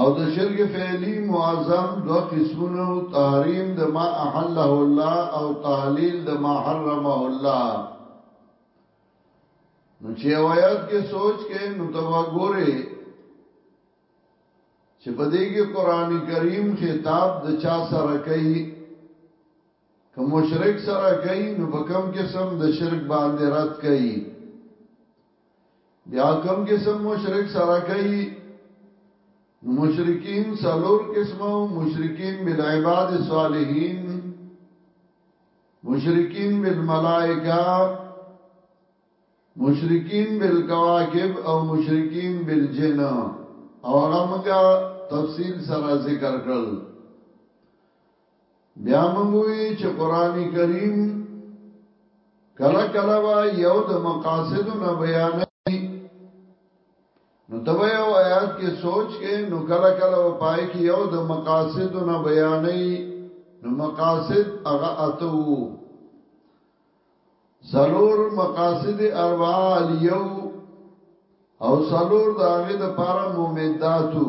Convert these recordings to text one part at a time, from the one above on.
او د شرک فعلی معظم دو قسمونو تحریم د ما احله الله او تعلیل د ما حرمه الله نو چې آیات کې سوچ کې نو تبا ګوره چې په دې کې قران کریم خطاب د چا سره کوي که مشرک سره کوي نو په کم قسم د شرک باندې رد کوي بیا کم قسم مشرک سره کوي نو مشرکین سلور قسمه او مشرکین بالعباد الصالحین مشرکین بالملائکه مشرکین بالکواکب او مشرکین بالجن او هغه موږ تفصیل سره ذکر کړل بیا موږ وی چې قران کریم کله کله وا یو د مقاصد نه بیان نو د یو آیات کې سوچ کې نو کله کله و پای کې یو د مقاصد نه بیان نو مقاصد هغه اتو سلور مقاصد اربع الیو او سلور داغه د پاره مومداتو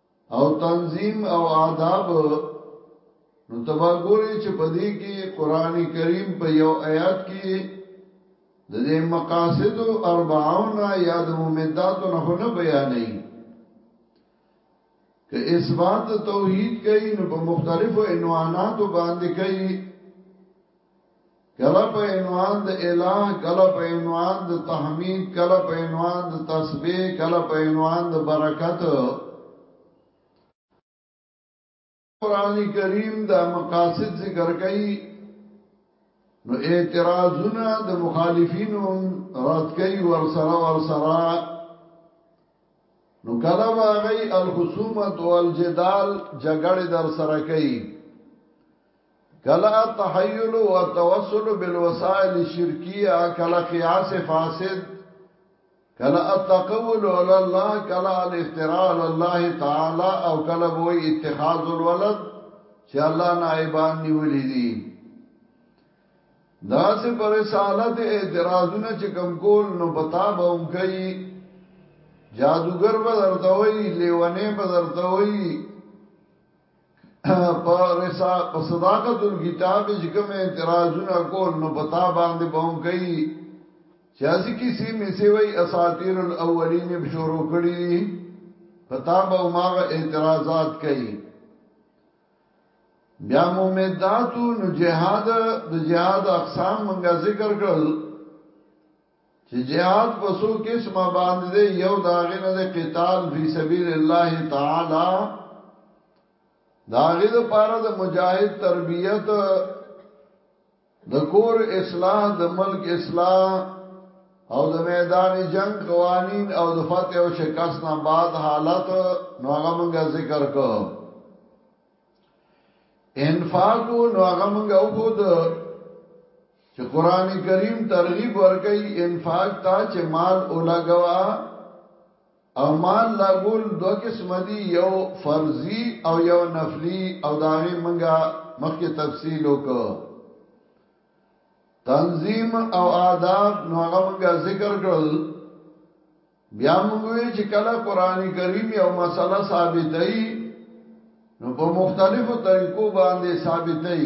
او تنظیم او آداب نو تبا ګوري چې په دې کې قران کریم په یو آیات کې د دې مقاصد 40 یا د ممدات نه نه بیانې که اثبات توحید کوي نو په مختلفو عنواناتو باندې کوي کله په عنوان د الہ کله په عنوان د تحمید کله په عنوان د تسبیح کله په عنوان د برکت قران کریم دا مقاصد ذکر کړي نو اعتراضونه د مخالفینو رد کوي ور سره ور سره نو کله واغی الخصومت والجدال جګړه در سره کوي کلا تحیل و توسل بالوسائل شرکیه کلا قیاس فاسد کلا التقول علی الله کلا الافتراء علی الله تعالی او کلا وی اتخاذ الولد چې الله نائبان نیولې دي دا سه پر رسالت اعتراضونه چې کم کول نو بتا به هم کوي جادوګر به درته وي لیونه به درته وي په رسا په صداقت الكتاب چې کوم اعتراضونه کول نو پتا باندې بوم کوي چې اسی کسی می سی وی اساطیر الاولین بشورو کړی دي پتا به ماغه اعتراضات کوي بیا مومداتو نو جهاد د جهاد اقسام منګه ذکر کړل چې جهاد په سو قسمه باندې دی یو داغه نه دی قتال فی سبیل الله تعالی داغه د پاره د مجاهد تربیت د کور اصلاح د ملک اصلاح او د میدان جنگ قوانین او د فتح او شکست نه بعد حالت نو هغه مونږه ذکر کو انفاق نو هغه مونږه وخود چې قران کریم ترغیب ورکړي انفاق ته چې مال اولګوا او مال لاګول دوه قسم دي یو فرضي او یو نفلي او داغه منګه مخکې تفصیل وکړو تنظیم او آداب نو هغه منګه ذکر کړل بیا موږ وی چې کله قران کریم یو مسله ثابتای نو په مختلفو طریقو باندې ثابتای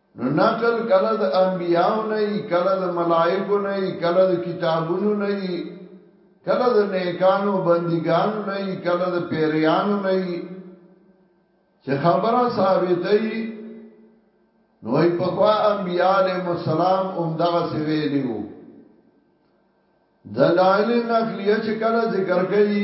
نو نقل کله د انبیاو نه ای کله د ملائکو نه ای کله د کتابونو نه ای کله د نیکانو بندګانو نه ای کله د پیریانو نه ای چې خبره ثابته ای نو ای په خوا انبیاله مسالم اوم دغه سی ویلیو دلائل نقلیه چې کله ذکر کړي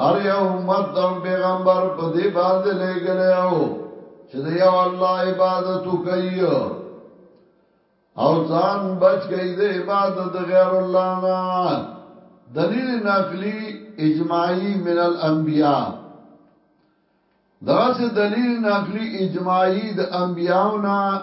هر یو امت د پیغمبر په دې باندې لګلایو چې د یو الله عبادت کوي او ځان بچ کوي د عبادت د غیر الله نه دلیل نقلی اجماعی من الانبیاء دا سه دلیل نقلی اجماعی د انبیاء نه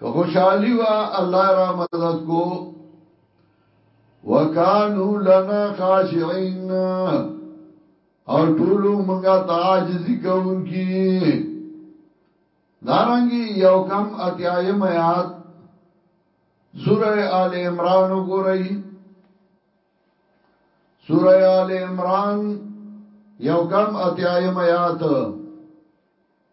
که خوشحالی وا الله را مدد کو وکانو لنا خاشعين او ټولو منګه تعاجزي کوونکی دارنګي یو کم اتیایم آیات سوره آل عمران وګورئ سوره آل عمران یو کم اتیایم آیات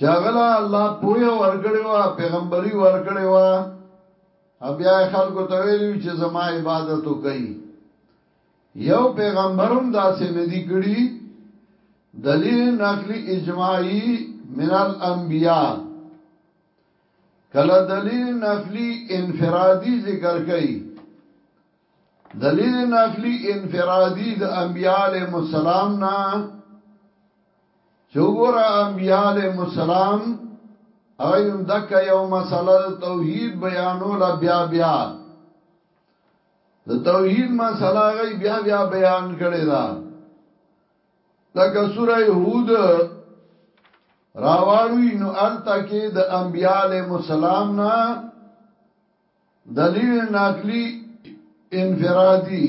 چاغلا الله پویا ورکړی وا پیغمبري ورکړی وا بیا خلکو ته ویلو چې زما عبادت وکي یو پیغمبرم داسې ندی کړی دلیل نقلی اجماعی من الانبیاء کله دلیل نقلی انفرادی ذکر کړي دلیل نقلی انفرادی د انبیاء علیهم السلام نه چې وګوره انبیاء علیهم السلام هغه هم دک یو مسله د توحید بیانول بیا بیا د توحید مسله هغه بیا بیا بیان کړي دا لکه سوره هود راواړوي نو الته کې د انبیاء علیهم السلام نه دلیل نقلی انفرادی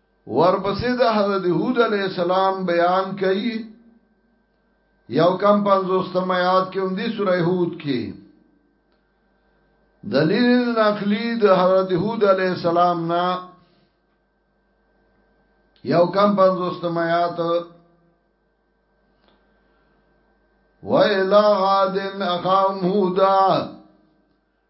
ورپسې د حضرت هود علیه السلام بیان کوي یو کم پنځوستم آیات کې هم دی سوره هود کې دلیل نقلی د حضرت هود علی السلام نا یو کم پنځوستم آیات و الہ عادن اخاهم هودا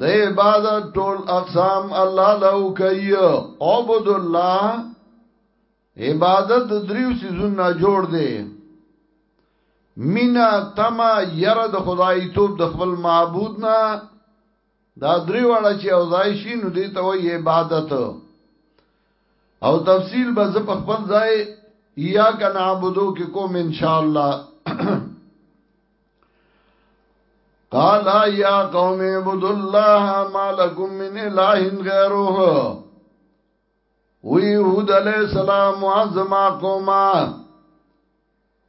د عبادت ټول اقسام الله له کوي عبد الله عبادت د دریو سيزونه جوړ دی مینا تما یره د خدای توپ د خپل معبود نه دا دریو اړه چې او ځای شي نو دې ته وایي عبادت او تفصیل به ز په خپل ځای یا کنا عبدو کې کوم ان شاء الله قال یا قوم عبد الله ما لكم من اله غیره وی هود علیہ السلام عظما قوما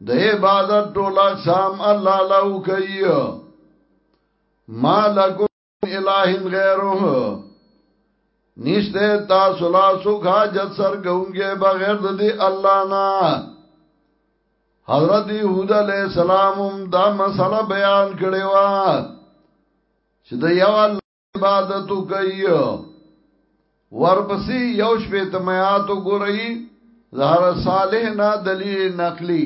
د عبادت ټول اقسام الله لو کوي ما لكم الہن غیره نشته تاسو لا سوک حاجت سر گونگے بغیر د دی اللہ نا حضرت یهود علیہ السلام دا مسئلہ بیان کړی و چې د یو الله عبادت کوي ورپسې یو شپې تمیات وګورئ زهر صالح نه دلیل نقلی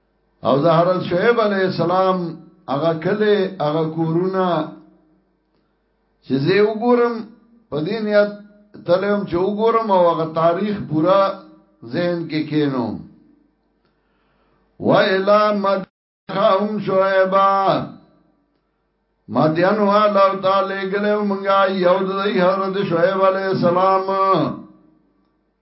او د حضرت شعیب علی السلام هغه کله هغه کورونه چې زه وګورم په دې نیت تلم چې وګورم او هغه تاریخ پورا ذهن کې کینو و الی مدخهم شعیبا مدین والا تعالی ګلو منګا یو د حضرت شعیب علی السلام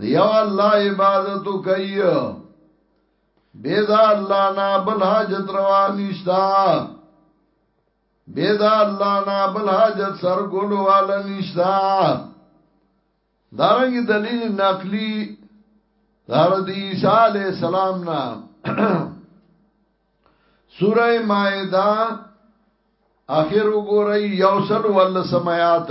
یو الله عبادت کوي بيدا الله نه بل حاجت روا نشتا بيدا الله نه بل حاجت سر کولو والا نشتا دارنګ دلیل نقلی دار دی عیسی علی السلام نا سوره مائده اخر وګورئ یوصل ول سمات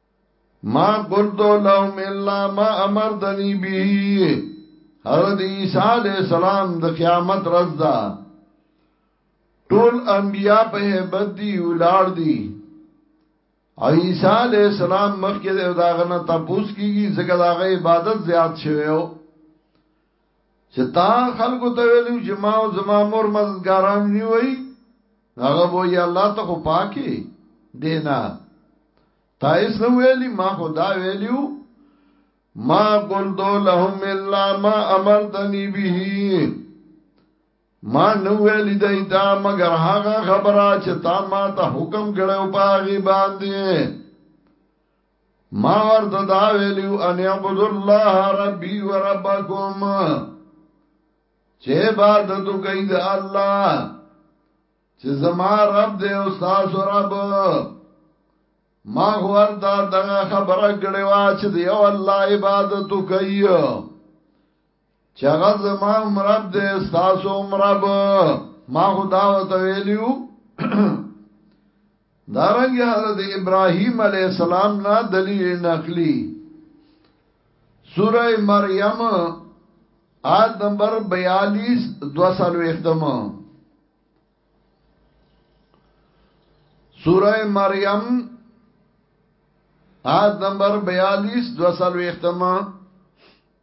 ما قلت لهم الا ما امرتنی به حضرت عیسی علیہ السلام د قیامت رز دا ټول انبیاء په هبت دی ولار دی عیسی علیہ السلام مخکې داغه نه تپوس کیږي ځکه داغه عبادت زیات شوی او چې تا خلکو ته ویلو چې ما او زما مور مددګاران نیوي هغه وو یا الله ته خو پاکي دینا تا اس نو ویلی ما خدا ویلیو ما قلت لهم الا ما امرتني به ما نو ویلی دای تا مگر هغه خبره چې تا ما ته حکم کړو پاغي باندې ما ورته دا ویلو ان عبد الله ربي وربکم چې عبادت کوي د الله چې زما رب دې او تاسو رب ما ورته دا خبره کړې وا چې دی او الله عبادت کوي چې هغه زما مرب دې تاسو مرب ما خدا وته ویلیو دارنګ حضرت ابراهیم علی السلام نه دلیل نقلی سوره مریم آیت نمبر 42 دوسلو اختم سوره مریم آیت نمبر 42 دوسلو اختم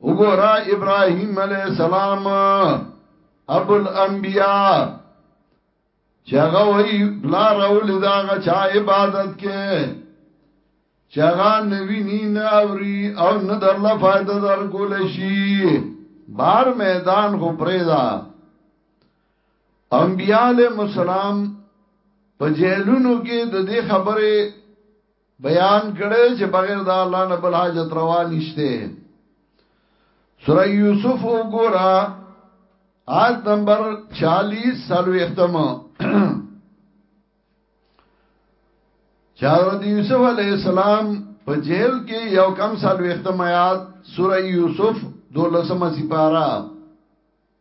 وګورا ابراهيم عليه السلام ابو الانبياء چاغه وی بلا راول داغه چا عبادت کې چاغه نوی نی نه اوري او نه د الله فائدہ در کول شي بار میدان خو پرېدا انبياله مسالم په جیلونو کې د دې خبره بیان کړي چې بغیر د الله نه بل حاجت روا نشته سوره یوسف وګوره آیت نمبر 40 سالو ختم چې حضرت یوسف علی السلام په جیل کې یو کم سالو ختم آیات سوره یوسف دولسمه سپاره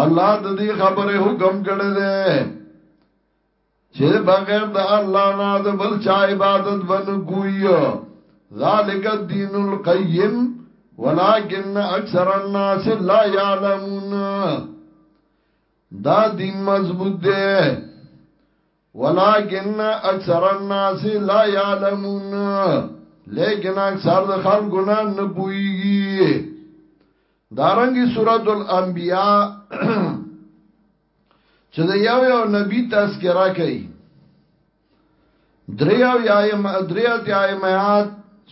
الله د دې خبره حکم کړی دی چې بغیر د الله نه د بل چا عبادت بن کوی ذالک الدین القیم ولكن اکثر الناس لا يعلمون دا دین مضبوط دی ولكن اکثر الناس لا يعلمون لیکن اکثر د خلکو نه نه پويږي دارنګي سورۃ الانبیاء چې د یو یو نبی تذکرہ کوي دریو یایم دریو یایمات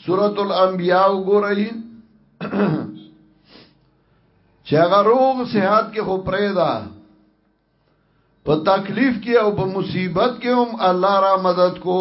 سورۃ الانبیاء وګورئ چې هغه روغ صحت کې خو پرې ده په تکلیف کې او په مصیبت کې هم الله را مدد کو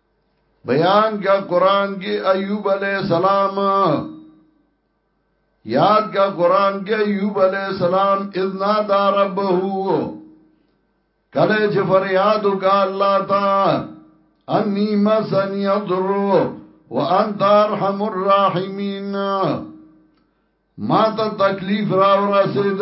بیان کا قرآن کی ایوب علیہ السلام یاد کا قرآن کی ایوب علیہ السلام اذنا دا رب ہو کلے چھ فریادو کا اللہ تا انی مسنی ادرو وانت ارحم الراحمین ما تا تکلیف راو رسید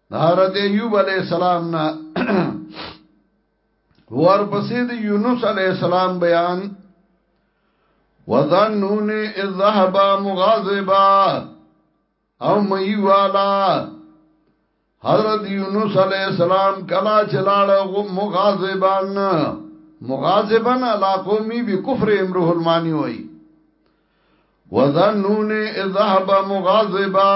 حضرت ایوب علیہ السلام نا ورپسې د یونس علیہ السلام بیان وظنون اذ ذهب مغاظبا او مئی والا حضرت یونس علیہ السلام کلا چلاړ مغاظبان مغاظبن علا قومی بکفر امره المانی وئی وظنون اذ ذهب مغاظبا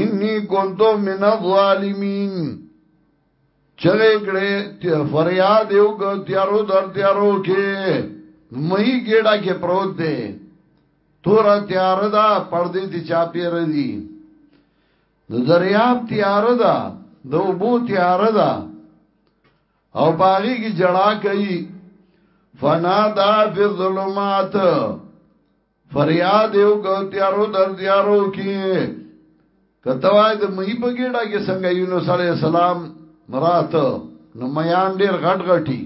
انی کنتو من الظالمین چغه کړه ته فریاد یو ک تیارو در تیارو کې مې ګډه کې پروت دی تور تیار دا پردې ته چا پیر دی د دریاب تیار دا د وبو تیار دا او باغی کی جڑا کئی فنا دا فی الظلمات فریاد یو کو تیارو در دیارو کې کتوای د مې په ګډه کې څنګه یونس علی السلام راته نو میان ډیر غټ غټي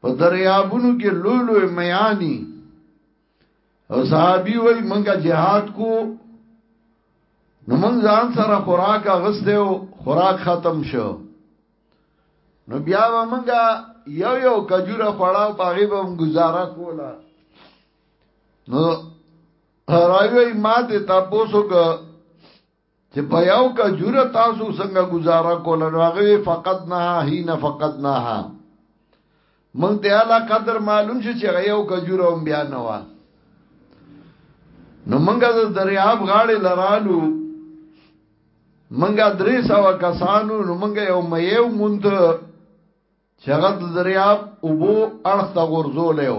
په دریابونو کې لوی لوی میانی او صحابي وای منګه jihad کو نو من ځان سره خوراک اغسته او خوراک ختم شو نو بیا به مونږه یو یو کجوره خوړاو پاغي به مونږ گزاره کوله نو راوی ما ته تاسو که چې په یو کجوره تاسو څنګه گزاره کوله نو هغه فقط نه هی نه فقط نه موږ ته اعلی قدر معلوم شو چې هغه یو کجوره هم بیا نه وه نو منګه د دریاب غاړې لرالو منګه درې سوا کسانو نو منګه یو مېو مونږ چې هغه د دریاب اوبو اړخ ته غورځولیو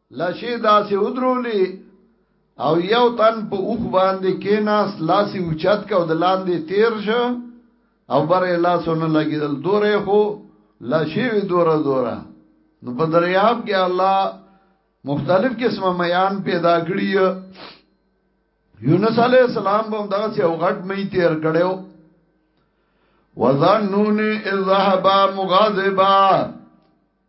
لشې داسې ودرولې او یو تن په اوخ باندې کیناس لاسي اوچت کا او د لاندې تیر شو او برې لاسونه لګیدل دورې خو لشې وی دوره دوره نو په دریاب کې الله مختلف قسمه میان پیدا کړی یونس علی السلام به دغه سی او غټ مې تیر کړو وظنون اذهبا مغاظبا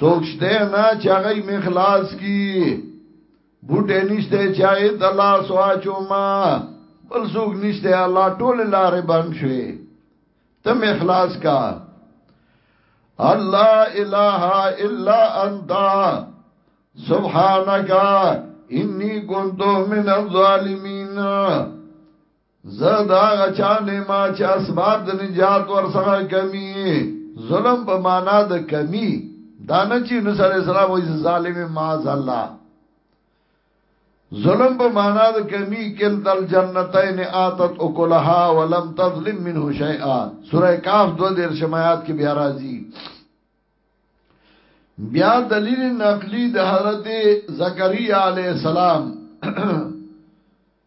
څوک شته نه چې هغه می خلاص کی بوټه نشته چې هغه د الله سواچو ما بل څوک نشته الله ټول لارې بند شوي تم اخلاص کا الله اله الا انت سبحانك انی کنتو من الظالمین زه د هغه چا نه یم چې اسباب د نجات ورڅخه کمی ظلم په معنا د کمی دا نه چې نو سره اسلام وایي ظالم معاذ الله ظلم په معنا د کمی کل تل جنتین آتت اکلها ولم تظلم منه شیئا سوره کاف دو دیر شمایات کې بیا راځي بیا دلیل نقلی د حضرت زکریا علی السلام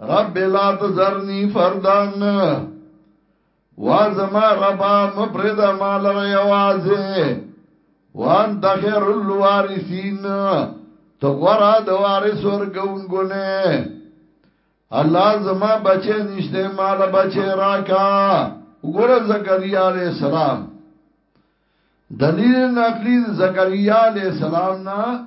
رب لا تذرنی فردن وازما ربا مپرد مال را یوازه وانت خیر الوارثین تو غرا د وارث ورګون ګونه الله زما بچی نشته مال بچی راکا وګوره زکریا علی السلام دلیل نقلی زکریا علی السلام نه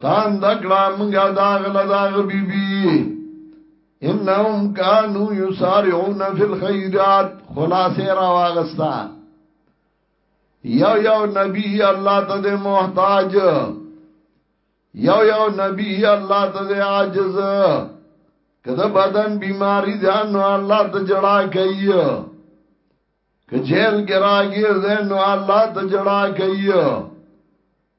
تاند کړه منګه داغل داغ بی بی انهم کانو یسارعون فی الخیرات خلاصه را واغستا یو یو نبی الله ته د محتاج یو یو نبی الله ته د عاجز کده بدن بیماری ځان نو الله ته جڑا کوي که جیل کې راګیر ځان نو الله ته جڑا کوي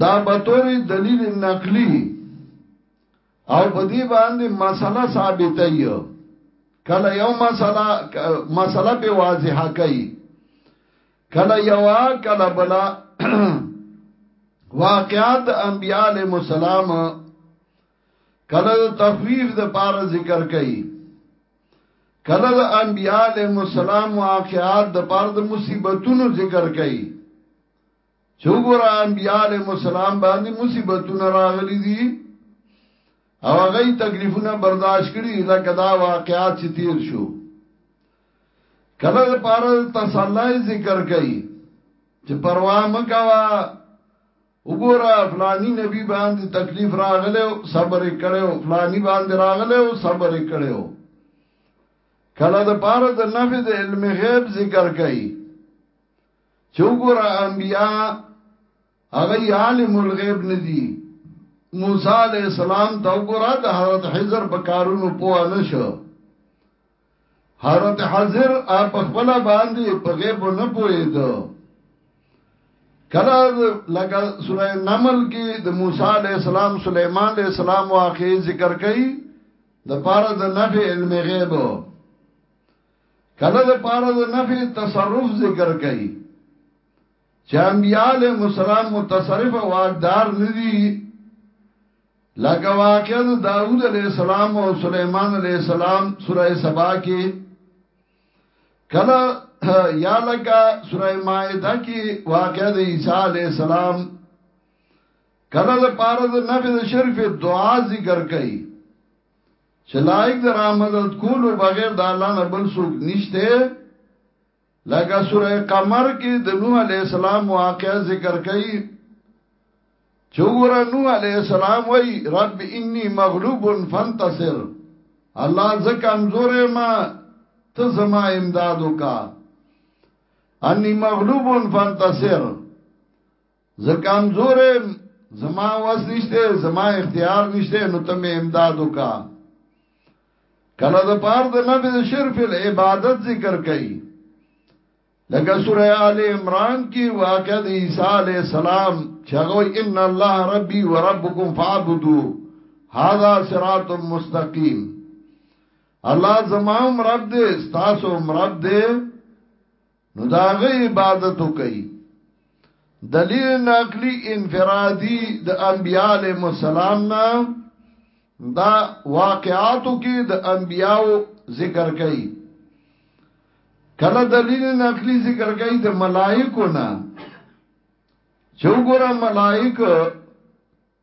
دا بطور دلیل نقلی او په دې باندې مسله ثابته یو کله یو مسله مسله په واضحه کوي کله یو کله بلا واقعات انبیاء علیهم السلام کله تخویف د پاره ذکر کوي کله د انبیاء علیهم السلام واقعات د پاره د مصیبتونو ذکر کوي چې وګوره انبیاء علیهم السلام باندې مصیبتونه راغلي دي او هغه تکلیفونه برداشت کړي لکه دا واقعات چې تیر شو کله د پاره تسلی ذکر کړي چې پروا مکوا وګوره فلانی نبی باندې تکلیف راغله او صبر کړو فلانی باندې راغله او صبر کړو کله د پاره د نفي د علم غیب ذکر کړي چه وګوره انبیاء هغه عالم الغیب ندی موسی علیہ السلام ته وګوره د حضرت حضر په کارونو پوه نشو حضرت حضر په خپل باندې په غیب نه پوهید کله لکه سوره نمل کې د موسی علیہ السلام سليمان علیہ السلام واقعي ذکر کړي د پاره د نفع علم غیب کله د پاره د نفی تصرف ذکر کوي چې انبیاء علیهم السلام متصرف او واقدار ندي لکه واقعا د داوود علیه السلام او سليمان علیه السلام سوره سبا کې کله یا لکه سوره مائده کې واقعا د عیسی علیه السلام کله د پاره د نفي د شرف دعا ذکر کړي چې لایق د رامدد کولو بغیر د الله نه بل څوک نشته لکه سوره قمر کې د نوح علی السلام واقعا ذکر کړي چوغور نوح علیہ السلام وی رب انی مغلوب فانتصر الله ز کمزور ما ته زما امداد وکا انی مغلوب فانتصر زه کمزور یم زما وس نشته زما اختیار نشته نو ته می امداد وکا کله د پار د نبی د شرف العبادت ذکر کئ لکه سوره آل عمران کې واقع د عیسی علی السلام چې هغه ان الله ربي وربکم فاعبدوا هذا صراط مستقیم الله زمام رب دې تاسو رب دې نو دا غي عبادت کوي دلیل نقلی انفرادی د انبیاء علیہ السلام نا دا واقعاتو کې د انبیاء ذکر کوي کله دلیل نقلی ذکر کوي د ملائکو نا چوغره ملائک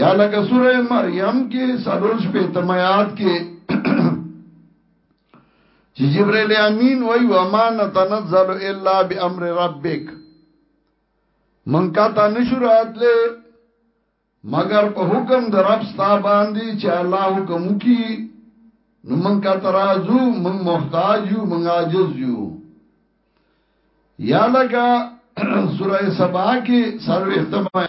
یا لکه سوره مریم کې سلور شپې تمیات کې چې جبرئیل امین وای و ما نتنزل الا بامر ربک من کا تا نشورات له مگر په حکم د رب ستا باندې چې الله حکم کی نو من کا ترازو من محتاج یو من عاجز یو یا لکه سوره سبا کې سلوختمه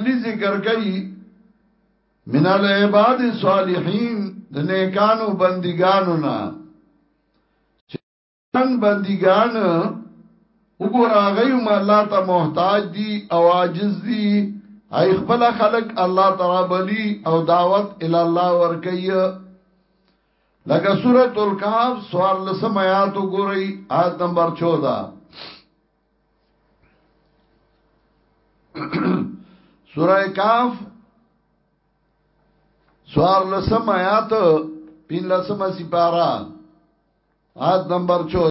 علی ذکر کوي من العباد الصالحین د نیکانو بندګانو نه چن بندګان وګوره غيوم الله ته محتاج دي او عاجز دي اي خپل خلق الله تعالی بلی او دعوت ال الله ور کوي لکه سورۃ الکهف سوار لسم آیات وګورئ آیت نمبر 14 سورہ کاف سوار لسم آیات پین لسم سپارا آیت نمبر چود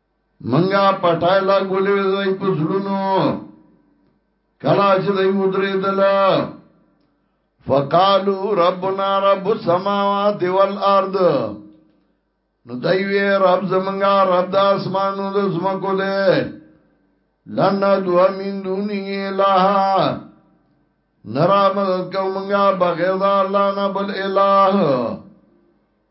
منګه پټای لا ګولې دای په زړونو کلا چې دای ودرې دلا فقالو ربنا رب السماوات والارض نو دای وی رب زمنګا رب د اسمانو د زمکو دې لنا دوا من دونی الہ نرا مدد کو منگا بغیر دا اللہ نبل الہ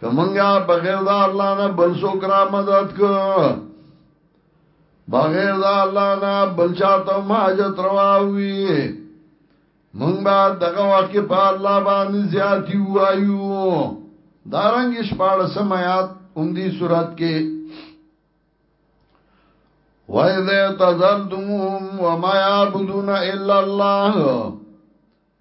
که منګا بغیر دا اللہ نا بل سوک را مدد کو بغیر دا اللہ نا بل چاہتا ہم حاجت رواوی منگ با دغا وقت کے پا اللہ بانی زیادی ہوئیو دارنگ اس پاڑا سمیات امدی صورت کے وَإِذَا تَزَلْتُمُهُمْ وَمَا يَعْبُدُونَ إِلَّا اللَّهُ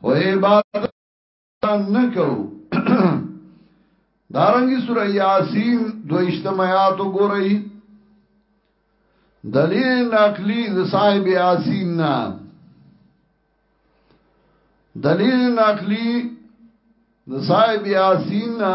خو عبادت نه کو دارنګي سوره یاسین دویشتم آیات وګورئ دلیل نقلی د صاحب یاسین نه دلیل نقلی د صاحب یاسین نه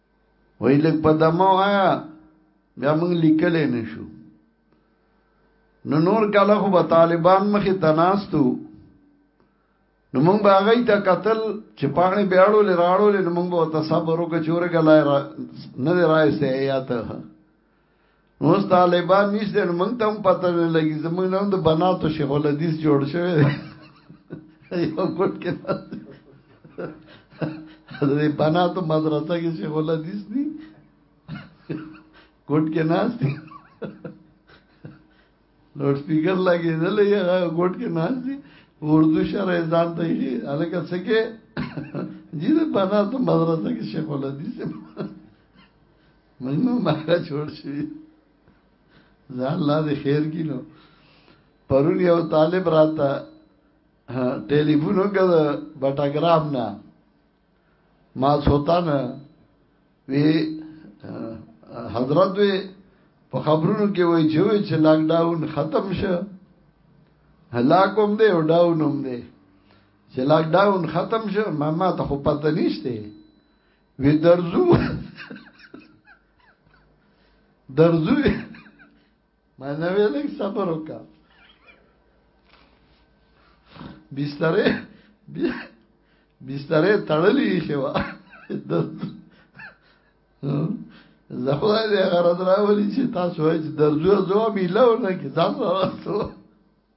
وای لګ په دمه وایا بیا موږ لیکلې نشو نو نور کله خو به طالبان مخې تناستو نو موږ به هغه ته قتل چې پاڼې بیاړو لراړو نو موږ به تصبر وکړو چې ورګه لای نه راځي یا ته اوس طالبان نشته نو موږ ته هم پته نه لګي زموږ نه د بناتو شیخ الحدیث جوړ شوی دی یو کوټ کې د بناتو مدرسه کې شیخ الحدیث دی کوټ کې ناس دی لوډ سپیکر لګي نه لګي هغه کوټ کې ناس دی اردو شرع ځان ته یې الکه څه کې جی د بناتو مدرسه کې شیخ الحدیث موږ نو مخه جوړ شي ځان لا دې خیر کینو پرون یو طالب راته ټلیفون وکړ بټاګرام نه ما سوتان وی حضرت وی په خبرونو کې وای چې وای چې لاک ډاون ختم شه هلاکوم دی او ډاونوم دی چې لاک ډاون ختم شه ما ما ته خو پته نشته وی درزو درزو ما نه ویل صبر وکا بسترې بسترې تړلې خوا زخوای دې غرض راولي چې تاسو یې درځو زو ميلو نه کې تاسو راځو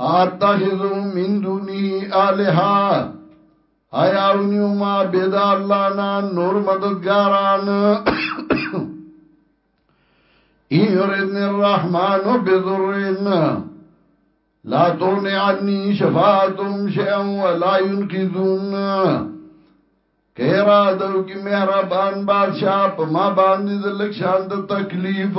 اتخذو من دونه الها آیا اونیو ما بيد الله نه نور مددګاران ایردن الرحمن بذرین لا تغنی عنی شفاعتهم شیئا ولا ينقذون کیرا دو کی مهربان بادشاہ په ما باندې د لکشان د تکلیف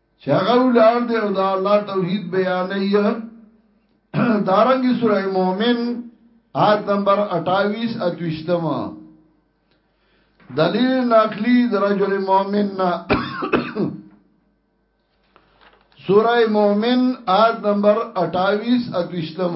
چې هغه ولار دی او دا الله توحید بیانوي دارنګي سوره مؤمن آیت نمبر 28 اتوشتم دلیل نقلی در رجل مؤمن نا سوره مؤمن آیت نمبر 28 اتوشتم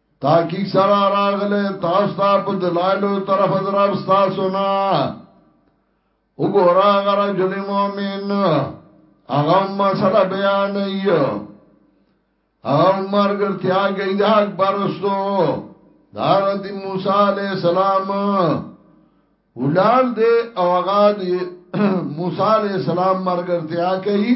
تاکیق سره راغله تاسو ته په دلایلو طرف از رب تاسو نه وګوره غره جن مؤمن هغه مسله بیان یو او مرګ تیا گئی د حق پرستو دارت موسی علی السلام ولار دے او هغه موسی علی السلام مرګ تیا کوي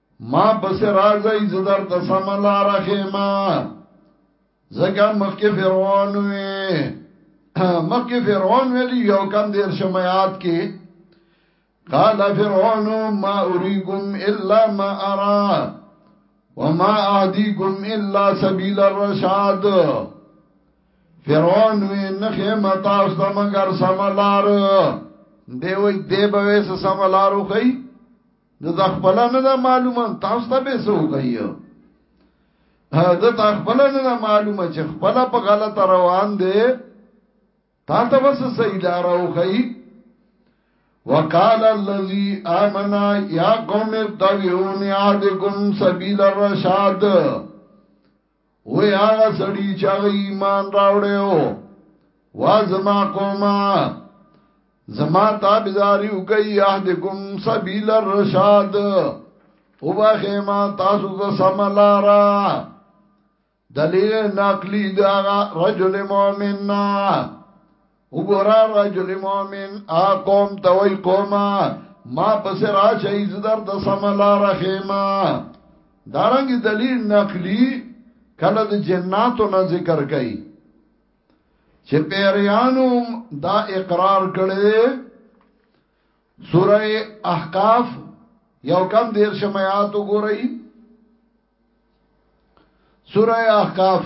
ما پسې راځئ زه درته سمه لاره ښیم ځکه مخکې فرعون وی مخکې فرعون ویلي یو کم دیر شمیات کې قال فرعون ما اریکم الا ما ارا وما اهدیکم الا سبیل الرشاد فرعون وی نخې متاست مگر سملار دی وی دی به سملارو خی د تخپل نه دا معلومه تاسو ته به سو کوي د تخپل نه دا معلومه چې خپل په غلط روان دي تا ته بس صحیح لار او کوي وقال الذي امن يا قوم اتبعوني اهدكم سبيل الرشاد وی هغه سړی چې هغه ایمان راوړی او وا زما قومه زما تابعداري وکي يهدکم سبیل الرشاد او باخه ما تاسو ته سملارا دلیل نقلی دا رجل مؤمننا وګورا رجل مؤمن ا قوم توي قوما ما پس را شي زدر د سملا رحیما دارنګ دلیل نقلی کله د جناتو نه ذکر کړي چې پیریانو دا اقرار کړي سوره احقاف یو کم دیر شمایات وګورئ سوره احقاف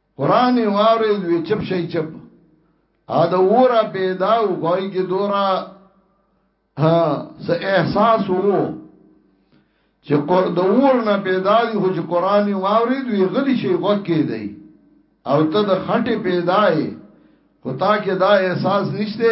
قران یې واورید وی چپ شي چپ ا د ورا پیدا او کوي کې دورا ها سه احساس وو چې قر د ور نه پیدا دي خو چې قران یې واورید وی غلی شي غوکې دی او ته د خټه پیدا یې خو تا کې دا احساس نشته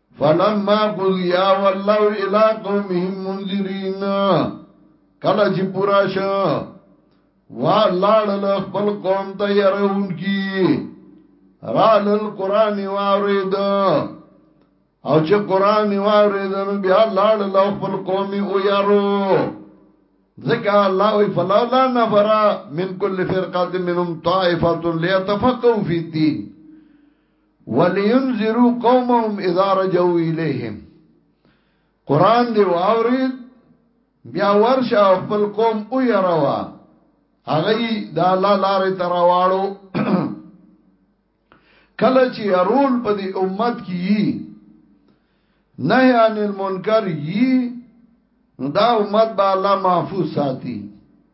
فلما قضیا والله الى قومهم منذرین کله چې پورا شو وا لاړل خپل قوم ته يرون کی رال القران وارد او چې قران وارد نو بیا لاړل خپل قوم او يرو ذکا الله فلولا نفر من كل فرقه منهم طائفه ليتفقهوا في الدين ولینذرو قومهم اذا رجعوا الیهم قران دی واورید بیا ورشه او خپل قوم او یروا هغه دا الله لارې تراواړو کله چې ارول په دې امت کې یي نهی عن المنکر یي دا امت به الله محفوظ ساتي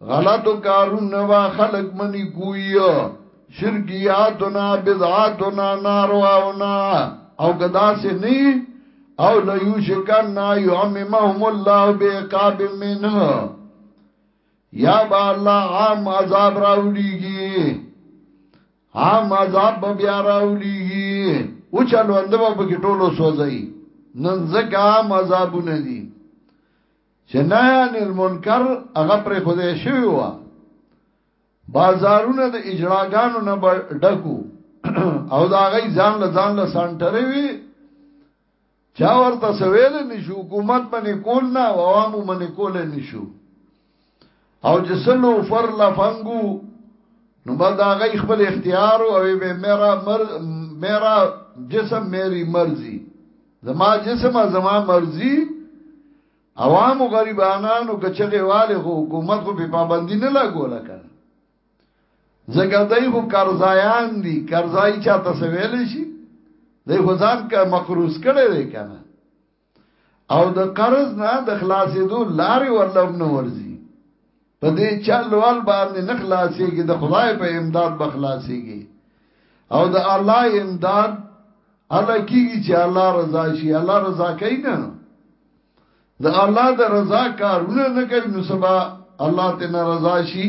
غلطو کارونه وا خلق منی کوی شرکیاتنا بدعاتنا نارواونا او کدا سے نی او لیوشکن یعممهم الله بعقاب منه یا با الله عام عذاب راولیږي عام عذاب به بیا راولیږي او چلوند به پکې ټولو سوځي نن زکه عام عذابونه دي چې نه ان المنکر هغه پر خدای شوی و بازارونه د اجراګانو نه ډکو او دا غي ځان له ځان له سنټرې وی چا ورته سویل نشو حکومت باندې کول نه عوامو باندې کول نشو او چې سلو فر لفنګو نو بعد هغه خپل اختیار او به میرا مر میرا جسم میری مرزي زما جسم زما مرزي عوام او غریبانانو کچغه والے خو حکومت خو په پابندی نه لګول کړه زګه دای خو قرضایان دي قرضای چاته سویل شي دای خو ځان کا مقروض کړي دی کنه او د قرض نه د خلاصېدو لارې ورله هم نه ورځي په دې چل ول باندې نه خلاصېږي د خدای په امداد به خلاصېږي او د الله امداد الله کیږي چې الله رضا شي الله رضا کوي نه د الله د رضا کارونه نه کوي نو سبا الله ته ناراضه شي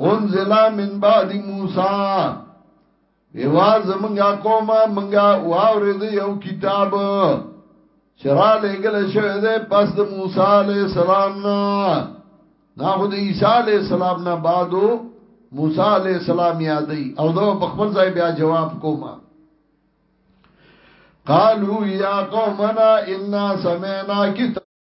انزل من بعد موسی ویوا زمنګا قومه منګا واورې د یو کتاب چرا لګل شوی دی پس د موسی علی السلام نه نا خو د عیسی علی السلام نه بعدو موسی علی السلام یادې او دا په خپل ځای بیا جواب کوما قالو یا قومنا انا سمعنا کتاب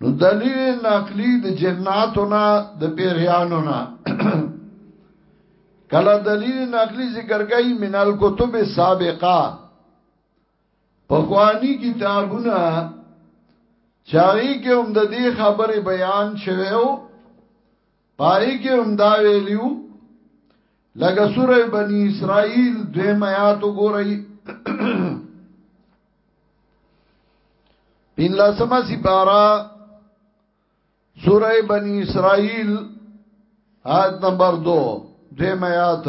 نو دلیل نقلی د جناتو نه د پیریانو نه کله دلیل نقلی ذکر کوي من الكتب السابقه په خواني کتابونه چاغي کې هم د دې خبره بیان شوه پای کې هم دا ویلیو لکه سوره بنی اسرائیل دوی میات وګورئ پین لاسمه سی بارا سوره بنی اسرائیل آیت نمبر دو دوی میات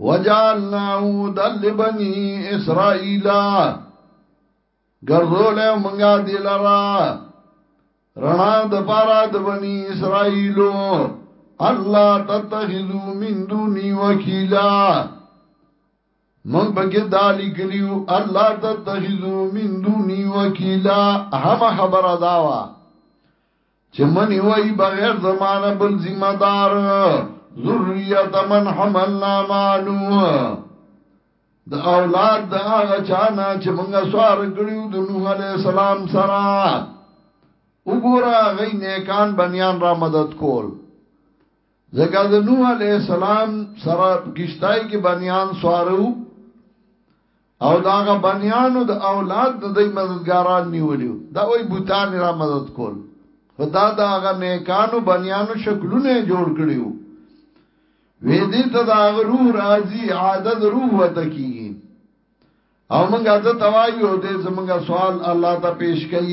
وجعلنا هودا لبنی اسرائیل ګرځول مونږه دلرا رڼا د پارا د بنی اسرائیلو الله تتخذو من دونی وکیلا مونږ بګی دالی کلیو الله تتخذو من دونی وکیلا هم خبره داوا چې منی وای بغیر زمانه بل ذمہ دار ذریات من حملنا مانو د اولاد د هغه چانه چې مونږه سوار کړیو د نوح علی السلام سره وګوره غي نیکان بنیان را مدد کول زګا د نوح علی السلام سره کیشتای کې بنیان سوارو او د هغه بنیانو د اولاد نه دی مددګاران نیولي وو دا وای بوتان یې را مدد کول خو دا د هغه نیکانو بنیانو شکلونه یې جوړ کړي وو وې دې ته د هغه روح راځي عادت د روح وته کیږي او موږ د توایو دې زموږ سوال الله ته پیش کړي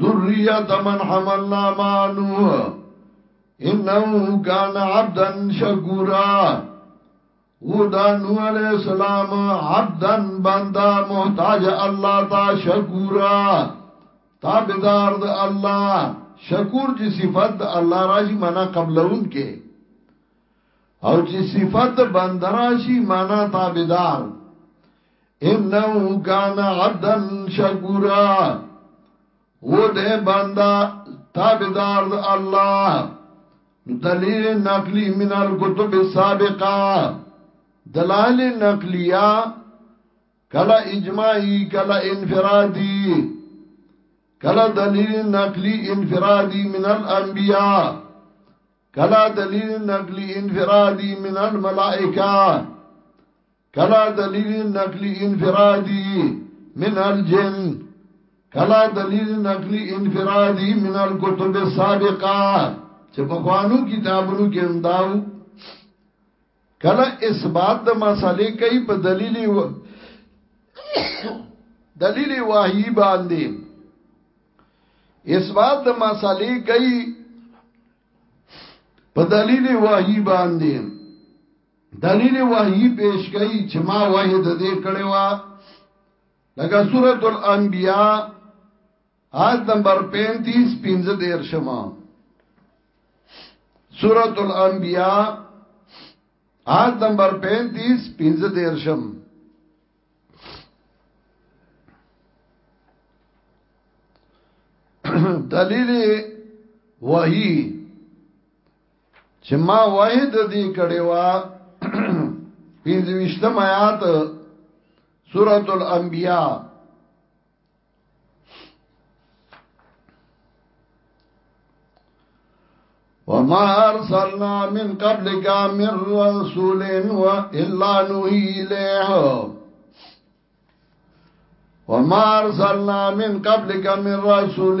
ذریة من حملنا مع نوح انه کان عبدا شکورا او دا نوح علیہ السلام عبدا بندا محتاج الله تا شکورا تابدار د الله شکور چې صفت د الله راشي معنا قبلون کې او چې صفت د بنده راشي معنا تابعدار انه کان عبدا شکورا او دې بندا تابعدار د الله دلیل نقلی من الكتب السابقه دلائل نقلیه کلا اجماعی کلا انفرادی کلا دلیل نقلی انفرادی من الانبیاء کلا دلیل نقلی انفرادی من الملائکه کلا دلیل نقلی انفرادی من الجن کلا دلیل نقلی انفرادی من الكتب السابقه چې په خوانو کتابونو کې هم داو کله اثبات د مسالې کوي په دلیل و دلیل وحی باندې اثبات د مسالې کوي په دلیل وحی باندې دلیل وحیی پیش کئی چې ما وحی د دې کړي وا لکه سورۃ الانبیاء آیت نمبر 35 15 دیر شمه سورۃ الانبیاء آیت نمبر 35 15 دیر شم دلیل وحی چې ما وحید دې کړي وا پنځويشتم آیات سورۃ الانبیاء وما ارسلنا من قبلك من رسول الا نوحي اليه وما ارسلنا من قبلك من رسول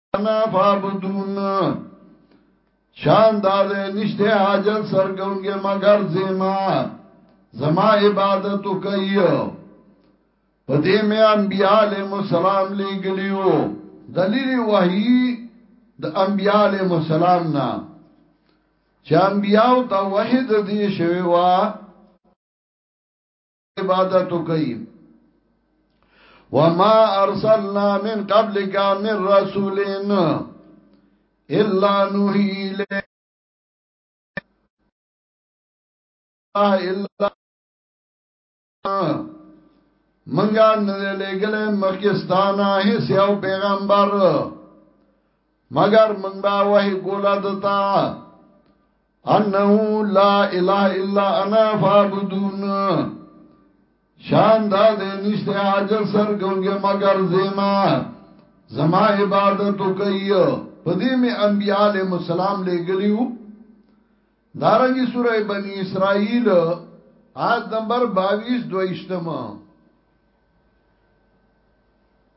انا فابدون شان دار نشته حاجت سرګونګه مگر زما زما عبادت کوي په دې مې انبياء عليه السلام لګلیو دلیل وحی د انبیاء علیهم السلام نه چې انبیاء ته وحید دی شوی وا عبادت کوي وما ارسلنا من قبلك من رسول الا نوحي اليه الا منګا نه لګل مخکستانه هیڅ یو پیغمبر مگر منګا وحی کولا دتا انه لا اله الا انا فعبدون شان دا دې نشته حاجت سر کوونکې مگر زما زما عبادت کوي په دې مې انبياء عليهم السلام لګلیو دارنګي سوره بني اسرائيل آیت نمبر 22 دویشتمه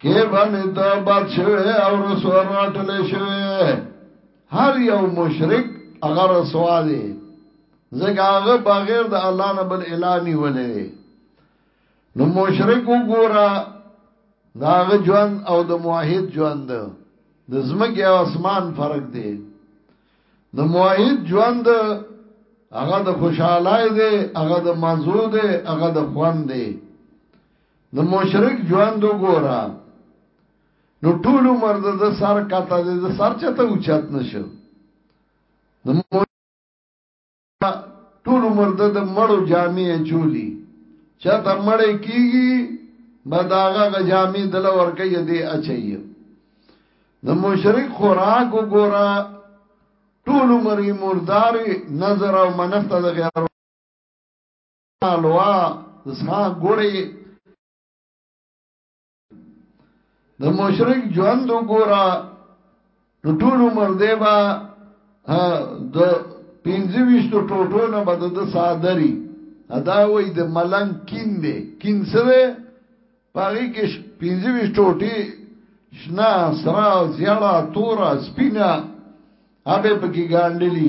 کې به مې توبه شوې او رسوا راټولې شوې هر یو مشرک هغه رسوا دی ځکه هغه بغیر د الله نه بل اله نیولې دی نو مشرک وګوره داغه ژوند او د موحد ژوند د زمکه او اسمان فرق دی د موحد ژوند هغه د خوشحالای دی هغه د مزو دی هغه د خوان دی د مشرک ژوند وګوره نو ټول عمر د د سر کته د د سر چته اوچت نشو د ټول عمر د د مړو جامې چولی چته مړ کیږي بداغه غجامې دل ورکه یدې اچي د مشرک خوراک وګوره ټول عمر مردار نظر او منښت د غیر الوا زما ګوري د مشرک ژوند وګوره نو ټول عمر دی با د پنځه ویشتو ټوټو نه به د صادري ادا وای د ملنګ کین دی کین سره پاغي کې پنځه ویشت ټوټي شنا سرا زیړه تورا سپینا ابه پکې ګاندلی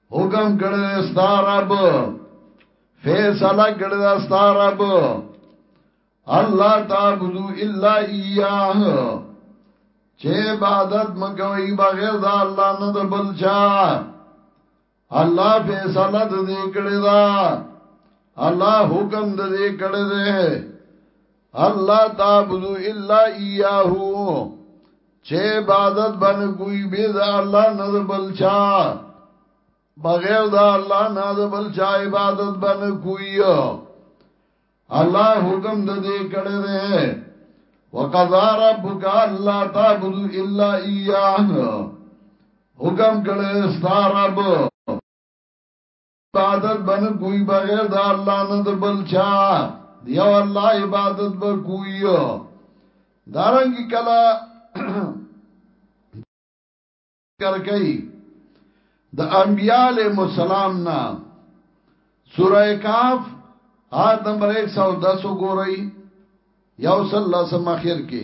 حکم کړی دی ستا رب فیصله کړی دا ستا رب الله تعبدو الا ایاه چې عبادت مګوي بغیر دا الله نه د بل چا الله فیصله دې کړی دا الله حکم دې کړی دی الله تعبدو الا اياه چې عبادت باندې کوئی به د الله نه بل چا بغیر د الله نه د بل چا عبادت باندې کوئی الله حکم د دې کړه ده وقضى ربك الا تعبدوا الا اياه حکم کړه ستاره عبادت بن کوئی بغیر دا اللہ نه د بل چا یو الله عبادت به کوئی دارنګ کلا کر کئی د انبیاء علیہ السلام نا سورہ کاف آیت نمبر 110 گو رئی یو صلی اللہ سم اخیر کی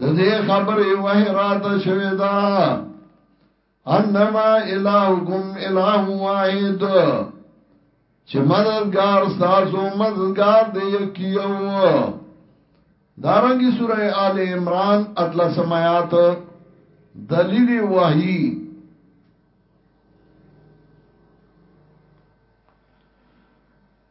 د دې خبرې وه راته شوی دا انما الهکم اله واحد چې مددگار تاسو مددگار دی یکیو دارنګي سوره آل عمران اتلا سمات دلیل وحی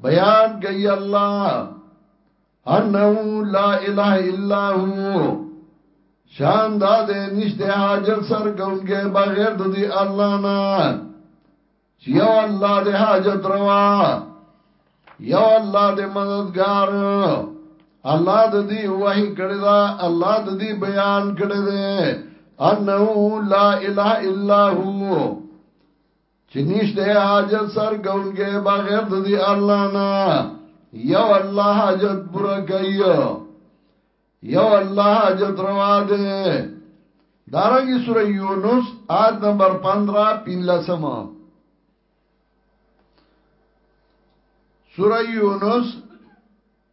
بیان کئی اللہ انہو لا الہ الا ہو شان دا دے نشتے حاجت سر کون کے بغیر دا دی اللہ نا چی یو اللہ دے حاجت روا یو اللہ دے مددگار اللہ دا دی وحی کردی دا اللہ دا دی بیان کردی انہو لا الہ الا ہو چې نشته حاجت سر کونکي بغیر د دې الله نه یو الله حاجت پورا کوي یو الله حاجت روا ده دارنګي سوره یونس آیت نمبر 15 پنځلسم سوره یونس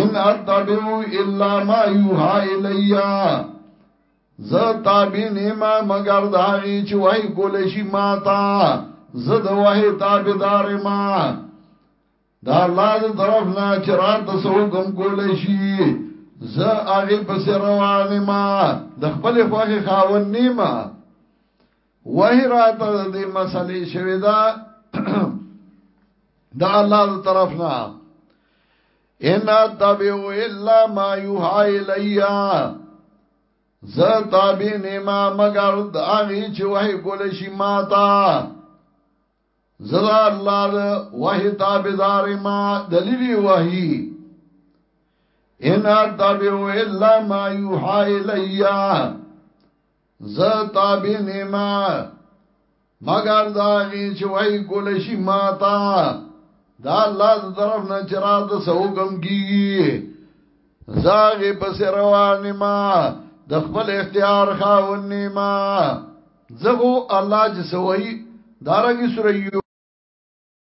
ان اتبعو الا ما یوها الیا زه تابع نیما مگر د هغې چې وحی کول شي ما تا زه د وحی تابعدار ما دا الله د طرف نه چې را ته سو حکم کول شي زه هغه پس روان ما د خپل خوخه خاون نیما وحی راته د دې مسلې شوی دا دا الله د طرف نه ان اتبعو الا ما یوحا الیا ز تابع نیما مگر د هغه چې وحی کول شي ما تا زدا الله د وحی تابعدار ما دلیلی وحی ان اتبعو الا ما یوحا الیا زه تابع نیما مگر دا غي چې وای کول شي ماتا دا الله د طرف نه چې را د سو کم کیږي زاغه پس روان ما د خپل اختیار خاون نیما زغو الله جسوی دارنګي سوره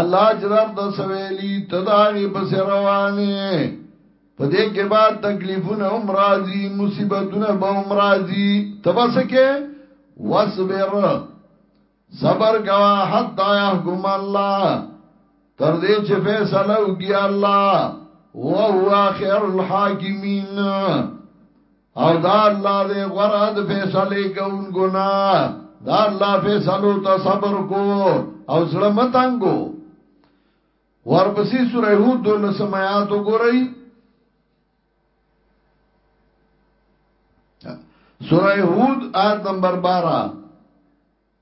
الله جدر د سویلی تداغی پس روانه په دې کې بعد تکلیفونه هم راځي مصیبتونه به هم راځي تبسکه واصبر صبر کوا حتا يحكم الله تر دې چې فیصله وکړي الله وهو خير الحاکمین او دا الله دې غره د فیصله کوونکو نه دا الله فیصلو ته صبر کو او زړه متنګو ورپسې سورې هود د لسمات وګورئ سورې هود آیت نمبر 12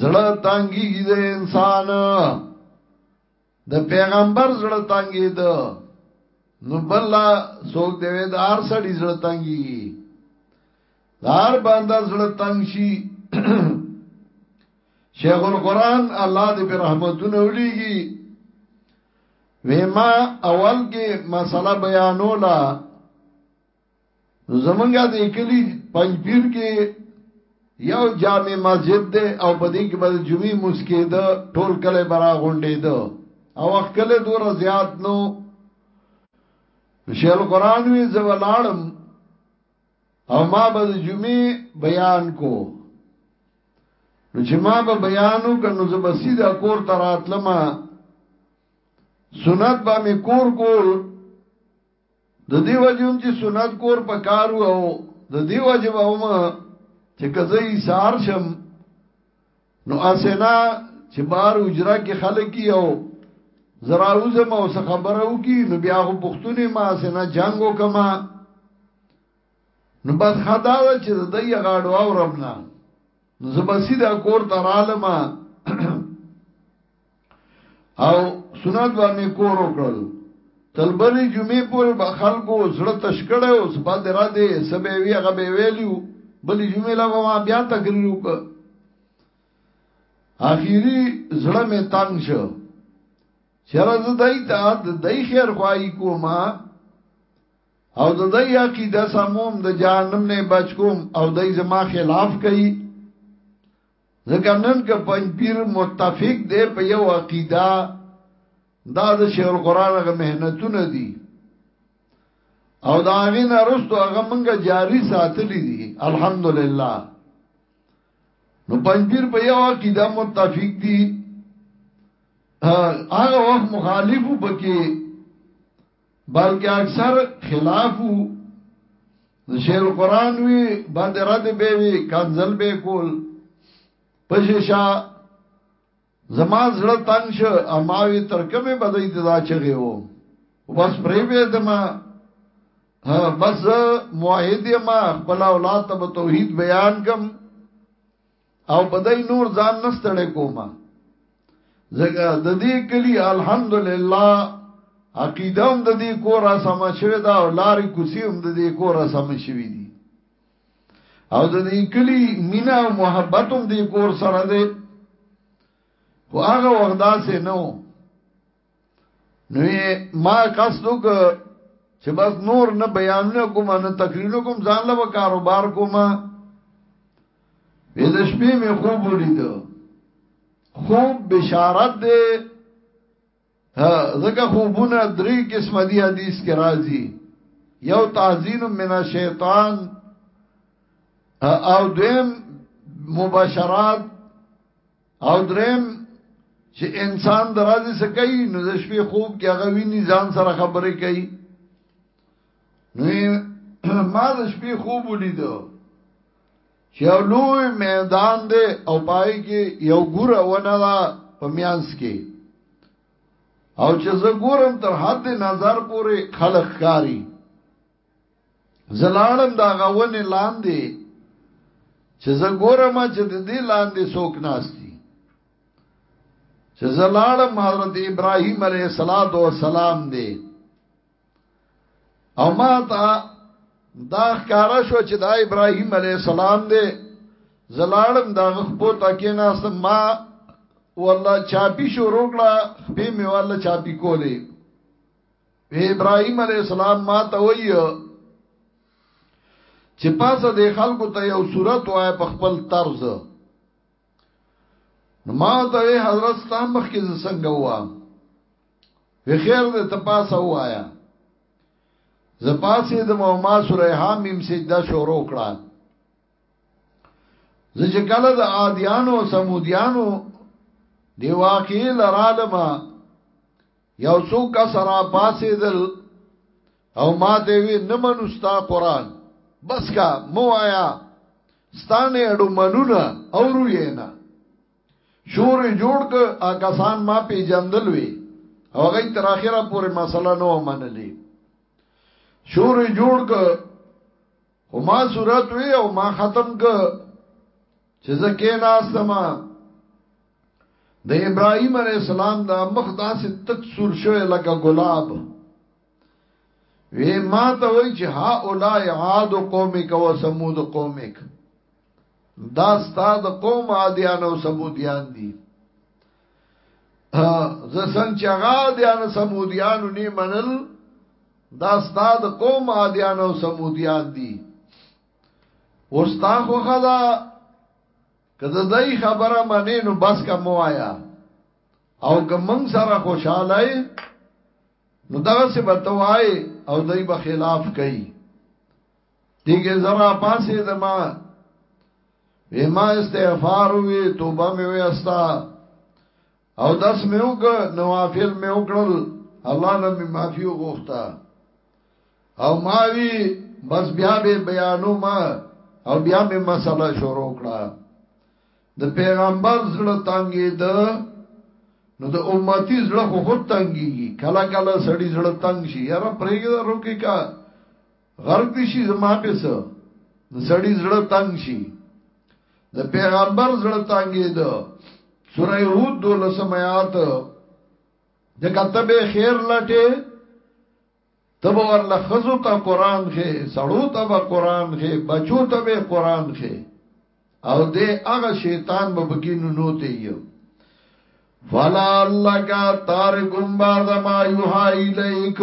زړه تانګي د انسان د پیغمبر زړه تانګي د نو بل څوک دی د هر سړي زړه تانګي دار باندې زړه تنگ شي شیخ القران الله دې په رحمتونو وليږي وېما اول کې مسله بیانولا نو زمونږه د کلی پنځپیر کې یو جامع مسجد ده او په دې کې به د جمعې مسکې ده ټول کله برا غونډې ده او خپل دور زیات نو شیل قران وی زولاړم او ما به د جمعې بیان کو نو چې ما به بیانو کنو زبسی دا کور تراتلمه سنت با می کور کول د دې وجې هم چې سنت کور په کار وو او د دې وجې به هم چې که زه ایثار شم نو اسینا چې بار اجرا کې خلک یو زراوزم او څه خبره وکي نو بیا خو پښتوني ما اسینا جنگو کما نو بس خدا دا چې د دې غاډو او ربنا نو زبسی دا کور ترالما او سنت به می کور وکړل تلبلی جمعې پورې به خلکو زړه تشکړه او سبا درا دې سبې وی هغه به ویلیو بلې جمعې لا ما بیا تقریر وک اخیری زړه می تنگ شو چیرې زه دای ته د دای خیر خوای کوما او د دای عقیده سموم د جهنم نه بچ کوم او دای زما خلاف کوي ځکه نن که پنځپیر متفق دی په یو عقیده دا د شیخ القرآن هغه مهنتونه دي او دا هغه نه رستو هغه منګه جاری ساتلی دي الحمدلله نو پنځپیر په یو عقیده متفق دي هغه وخت مخالفو پکې بلکې اکثر خلاف وو د شیخ القران وی بد رد به وی کنزل به کول پښیشا زما زړه تنگ شو اماوی ترکمه بدای ته دا چغه وو بس پرې به دما بس موحد ما خپل اولاد ته توحید بیان کم او په دای نور ځان نستړې کوما زګه د دې کلی الحمدلله عقیده هم د دې کورا سم شوی دا او لارې کوسی هم د دې کورا سم شوی دي او د دې کلی مینا او محبت هم دې کور سره ده خو هغه وخت داسې نو نو ما قصد وک چې بس نور نه بیانونه کوم نه تقریر کوم ځان له کاروبار کوم وې د شپې مې خوب ولید خوب بشارت ده زکه خوبونه درې قسم دي حدیث کې راځي یو تعزین من الشیطان او دویم مباشرات او دریم چې انسان درازي سکی نو د شپې خوب کې هغه ویني ځان سره خبرې کوي نو ما د شپې خوب ولیدو چې یو لوی میدان دی او پای کې یو ګوره ونه ده په میانس کې او چې زه ګورم تر حد نظر پورې خلق کاری زه لاړم د هغه ونې لاندې چې زه ګورم چې د دې لاندې څوک ناست دي چې زه لاړم حضرت ابراهیم علیه السلام دی او ما ته دا ښکارا شو چې دا ابراهیم علیه السلام دی زه لاړم دا خپو تکې ناست ما والله چاپی شو روکړه خپې مې والله چاپی کولې وی ابراهيم عليه السلام ما ته وی چې پاسه د خلکو ته یو صورت وای په خپل طرز نو ما ته وی حضرت ستام مخ کې څنګه وا وی خیر دې ته پاسه وایا زپاسې د ما سورې حامیم سجده شروع کړه زه چې کله د عادیانو سمودیانو دی واقعي لرالما یو څو کس را پاسېدل او ما ته وی نه منوستا قران بس کا مو آیا ستانه اډو منونه او روی نه شور جوړ ک آکسان ما پی جندل وی او غی تر اخره پورې مسله نو منلې شور جوړ ک او ما صورت وی او ما ختم ک چې زکه ناستما د ابراهیم علیه السلام دا مخ داسې تک سور شوی لکه ګلاب وی ما ته وای چې ها اولای عاد قومک او سمود قومک دا ستاد قوم عادیان او سمودیان دي زه څنګه چې هغه عادیان سمودیان نه منل دا ستاد قوم عادیان او سمودیان دي اوستا خو خدا که د دای خبره منې نو بس کم وایا او که موږ سره خوشاله نو دغه څه بتوای او دای به خلاف کوي دیګه زرا پاسې دما وما استغفار وی توبه مې وستا او داس مې وک نوافل مې وکړل الله نه مې معافي وغوښته او ما وی بس بیا به بیانو ما او بیا مې مسله شروع کړه د پیغمبر زړه تنګې ده نو د امتی زړه خو خود تنګيږي کله کله سړی زړه تنګ شي یاره پرېګه روکي کا غرق دي شي زما په سه د سړی زړه تنگ شي د پیغمبر زړه تنگې ده سوره هود دولسم آیات د کتب خیر لټه تب ورله خزو ته قران خې سړو ته به قران خې بچو ته به قران خې او دې هغه شیطان به بګینو نو ته یو فلا الله کا تارکم بعد ما یوها الیک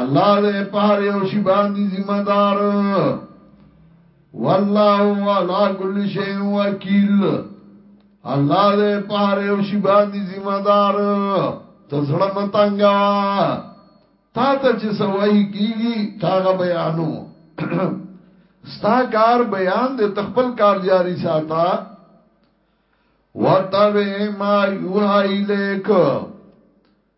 الله دی په هر یو شی باندې ذمہ دار والله علی کل شیء وکیل الله دی په هر یو شی باندې ذمہ دار ته زړه متنګوا تا ته چې سوای کیږي تاغه بیانو ستا کار بیان دی تخپل کار جاری ساته وتبع ما یوحی لیک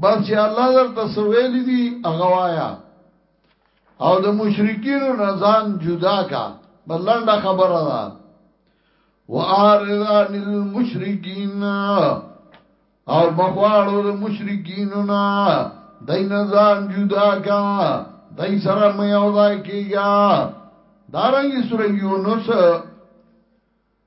بس چې الله درته سویل دي هغه وایا او د مشرکین نه ځان جدا کا بلنده خبره ده وارضان المشرکین او مخواړو د مشرکین نه دین ځان جدا کا دای سره مې او دای کیګا دارنګي سورې یونس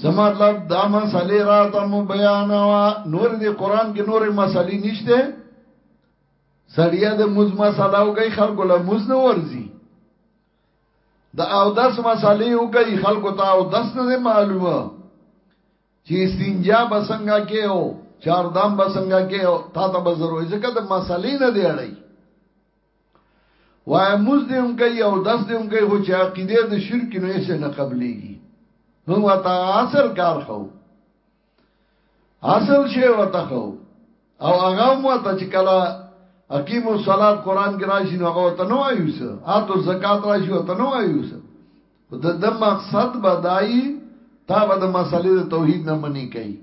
څه مطلب دا مسلې راته مو بیانوا نور دې قران کې نورې مسلې نشته سړیا د موز مسله او کوي خلکو له موز نه ورزي د او داس مسلې او کوي خلکو ته او داس نه معلومه چې استنجا بسنګ کې او چار دام بسنګ کې او تا ته بزروي ځکه د مسلې نه دی اړي وای موز دې هم کوي او داس دې هم کوي خو چې عقیده د شرک نه یې نه قبليږي موږ وتا اصل کار خو اصل شی وتا خو او هغه مو ته چې کله اقیم الصلات قران کې راشي نو هغه ته نو ایوس اتو زکات راشي او ته نو ایوس د د مقصد بدای تا به د مسلې د توحید نه منی کوي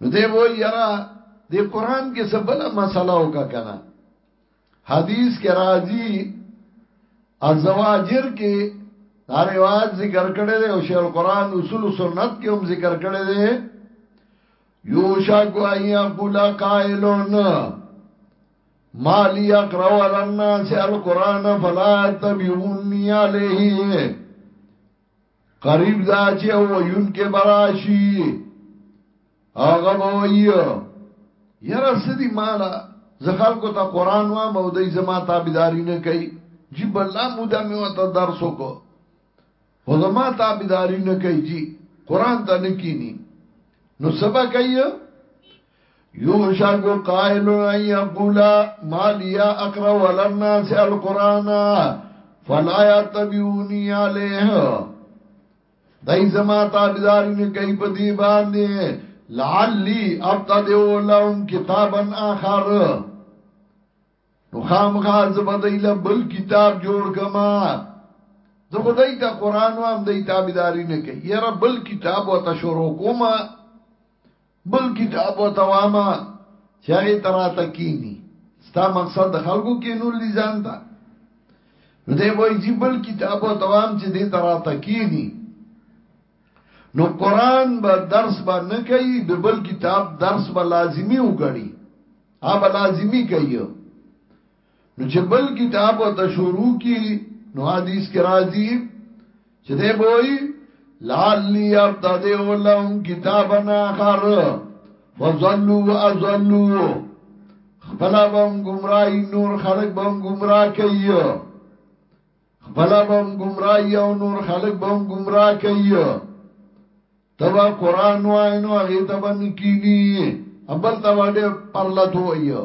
نو دی وای یاره د قران کې سبله مسله وکا کنه حدیث کې راځي الزواجر کې دا روایت ذکر کړی دی او شیخ القرآن اصول سنت کې هم ذکر کړی دی یوشک ان یقول قائلون مالی اقرأ على الناس القرآن فلا تبعوني عليه قریب دا چې ویون کې براشي هغه به وایو یاره سدي مالا زه خلکو ته قران وام او دای زما تابعداري نه کوي جی بلا مودا مې وته درس وکړو خو زما تابعداري نه کوي جی قران ته نه کینی نو سبا کوي یوشک قائل ان یقول ما لیا اقرا ولنا سے القرآن فلا یتبیونی علیه دای زما تابداری نه کوي په دی باندې لعلی ابتدعو لهم کتابا آخر نو خامخا زبدای له بل کتاب جوړ کما زه خدای ته قران و هم دای تابعداري نه کوي یاره بل کتاب وته شروع کومه بل کتاب او تواما چې هغه تراته کینی ستا مقصد د خلکو کې نور دي ځان ته نو دی وای چې بل کتاب او توام چې دې تراته کینی نو قران به درس به نه کوي د بل کتاب درس به لازمی وګڼي ها به لازمی کوي نو چې بل کتاب او تشورو کی نو حدیث کې راځي چې دی بوئی لالی ابتدیو لهم کتابن آخر فظلو ازلو خپلا به هم گمراهی نور خلق به هم گمراه کوي خپلا به هم گمراهی او نور خلق به هم گمراه کوي تبا قران وای نو هغه تبا نکینی ابل تبا دې پرلتو ایو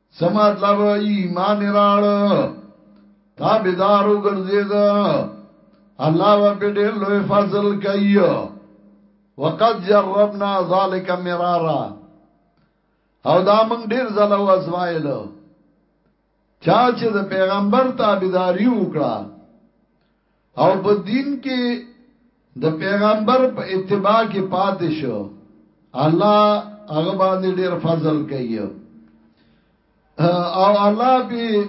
څه مطلب ایمان راړ تابعدارو ګرځید الله و په ډېر لوی فضل کوي وقد جربنا ذلك مرارا او دا موږ ډېر زله وازمایل چا چې د پیغمبر تابعداري وکړه او په دین کې د پیغمبر په اتباع کې پاتې شو الله هغه باندې ډیر فضل کوي او الله به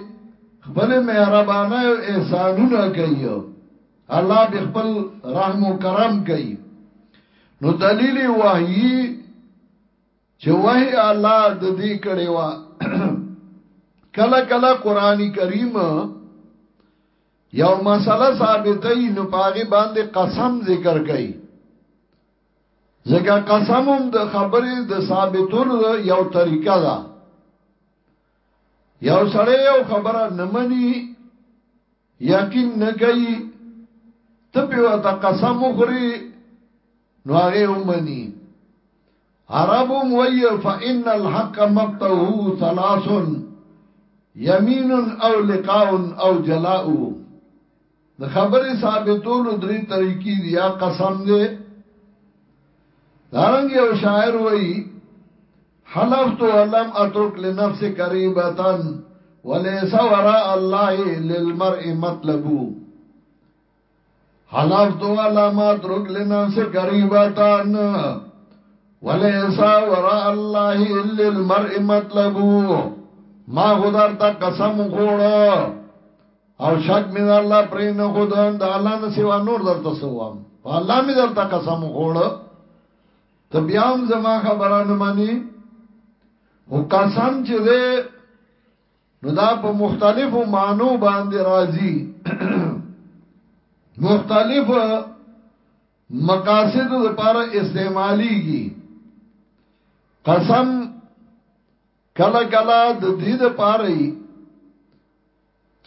خپل مهربانه او احسانونه کوي الله به خپل رحم او کرم کوي نو دلیل وحی چې وحی الله د دې کړي وا کله کله قرآنی کریم یو مسله ثابتې نو پاغي باندې قسم ذکر کړي ځکه قسم هم د خبرې د ثابتولو یو طریقه ده یو سړی یو خبره نه مني یقین نه کوي ته په وته قسم خوري نو هغه هم مني عرب هم وی فإن الحق مقته ثلاث یمین او لقاء او جلاء د خبرې ثابتولو درې طریقې دي یا قسم دی دارنګ یو شاعر وی حلفت ولم اترك لنفس قريبه وليس وراء الله للمرء مطلبو حالات دو علامات رک لینا سے قریبتان ولیسا وراء اللہ للمرء مطلبو ما خودار تا قسم خوڑا او شک می دا اللہ پرین خودا دا اللہ نسیوا نور در تسوام فا اللہ می در تا قسم خوڑا تا بیام زما خبران منی او قسم چی دے نو دا په مختلفو معنو باندې راځي مختلف مقاصد لپاره استعماليږي قسم کله کله د دې لپاره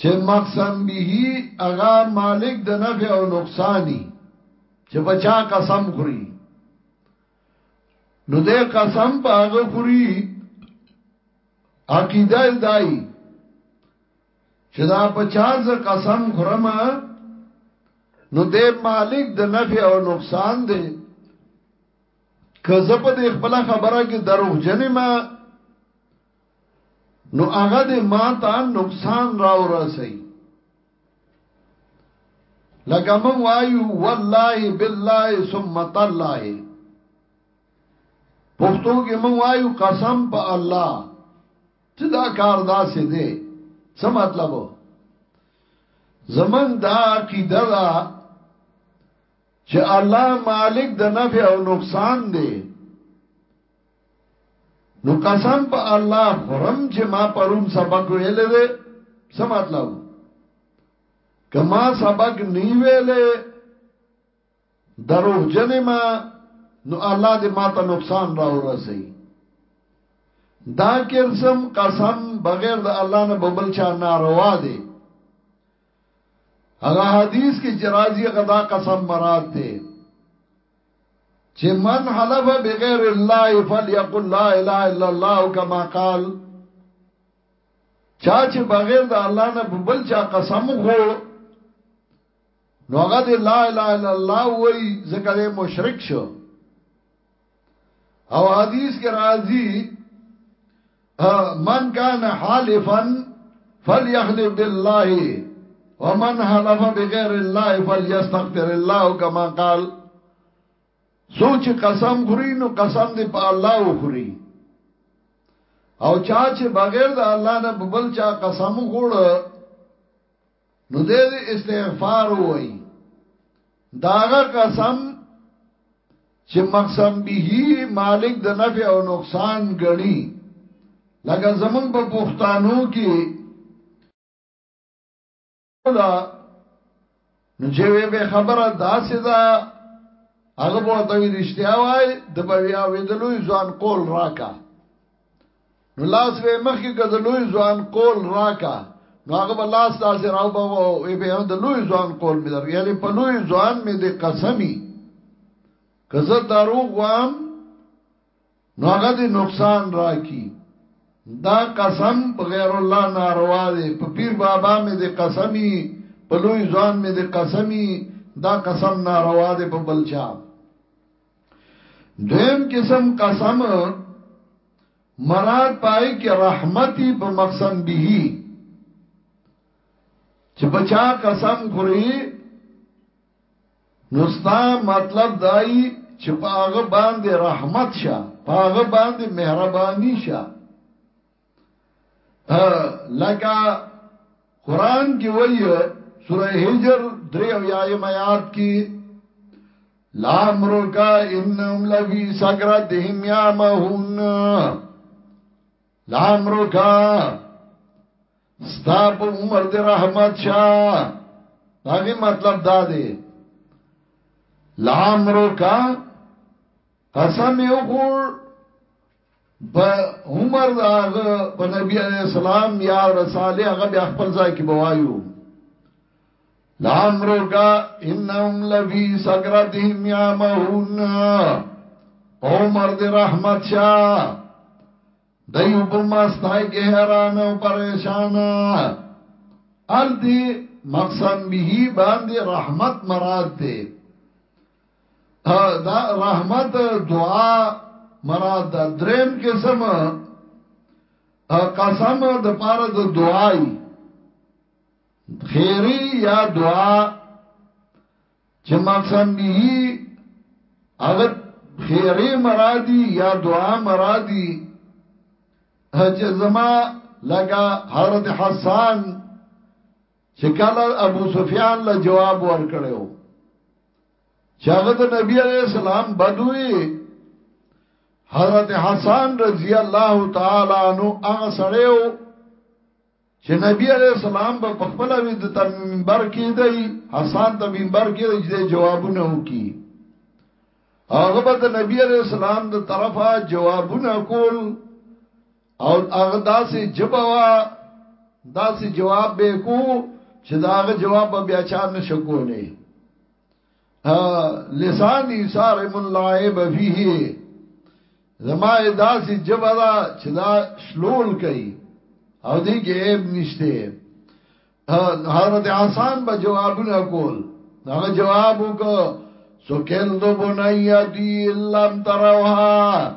چې مقسم به هغه مالک د نفع او نقصانی چې بچا قسم خوري نو دې قسم په هغه خوري عقیده دای چې دا په چا ز قسم خورم نو دې مالک د نفع او نقصان دی که زه په دې خپل خبره کې دروغ جنې ما نو هغه دې ما ته نقصان راو رسي لکه مونږ وایو والله بالله ثم تالله پښتو کې مونږ وایو قسم په الله چې دا کار داسې دی څه مطلب زمنګ دا عقیده ده چې الله مالک د نفع او نقصان دی نو قسم په الله خورم چې ما پرون سبق ویل دي څه مطلب کما سبق نی ویل دروغ جن ما نو الله دې ما ته نقصان را ورسي دا کرسم قسم بغیر د الله نه ببل چا ناروا دي هغه حدیث کې چې راځي غدا قسم مراد ده چې من حلف بغیر الله فليقل لا اله الا الله كما قال چا چې بغیر د الله نه بل چا قسم خو نو هغه د لا اله الا الله وای ځکه د مشرک شو او حدیث کې راځي من کان حالفا فليحلف بالله ومن حلف بغیر الله فليستغفر الله كما قال سوچ قسم خوري نو قسم دې په الله وخوري او چا چې بغیر د الله نه ببل چا قسم خوړ نو دې دې استغفار وای داغه قسم چې مقسم به مالک د نفع او نقصان غني لکه زمون په پښتانو کې دا نو چې به خبره داسې ده دا هغه به ته رښتیا وای د بیا ویدلوې ځان قول راکا نو لاس به مخکې که د لوی ځوان قول راکا نو هغه به لاس داسې راو به وي به د لوی ځوان قول مې در یعنی په لوی ځوان مې د قسمی که زه دروغ وام نو هغه د نقصان راکی دا قسم په غیر الله ناروا دی په پیر بابا مې د قسمی په لوی ځوان مې د قسمی دا قسم ناروا دی په بلچا دویم قسم قسم مراد پای کې رحمتي په مقسم به چې بچا قسم خوري نو ستا مطلب دای چې پاغه باندې رحمت شه پاغه باندې مهرباني شه لکه قران کې وایي سوره هجر 3 او یایم آیات کې لا امرکا انهم لفی سکرتهم یامهون لا امرکا ستا په عمر د رحمت شاه داغه مطلب دا دی لا امرکا قسم یو خور په عمر دا هغه په نبی علی السلام یا رساله هغه بیا خپل ځای کې بوایو لامرو کا انهم لفی سکرتهم یامهون عمر دی رحمت شاه دیو په مستای کې حیران او پریشان ال دی مقسم به باندې رحمت مراد دی دا رحمت دعا مراد دا دریم قسم قسم د پاره د دعای خیری یا دعا چې مقسم به هغه خیری مرادی یا دعا مرادی چې زما لکه حضرت حسان چې کله ابو سفیان له جواب ورکړیو چې هغه د نبی علی السلام بدوي حضرت حسن رضی الله تعالی عنہ هغه سړیو چې نبی علی السلام په خپل وی د منبر کې دی حسن ته منبر کې دی جوابونه وکي هغه به د نبی علی السلام د طرفه جوابونه کول او هغه داسې جبوا داسې جواب به کو چې داغه جواب بیا چا نشکولې لسان ایثار من لعب فيه زما داسې جبا دا چې دا شلول کوي او دې کې عیب نشته حضرت حسن به جوابونه کول هغه جواب وکړ سکندو بنیادی لم تروها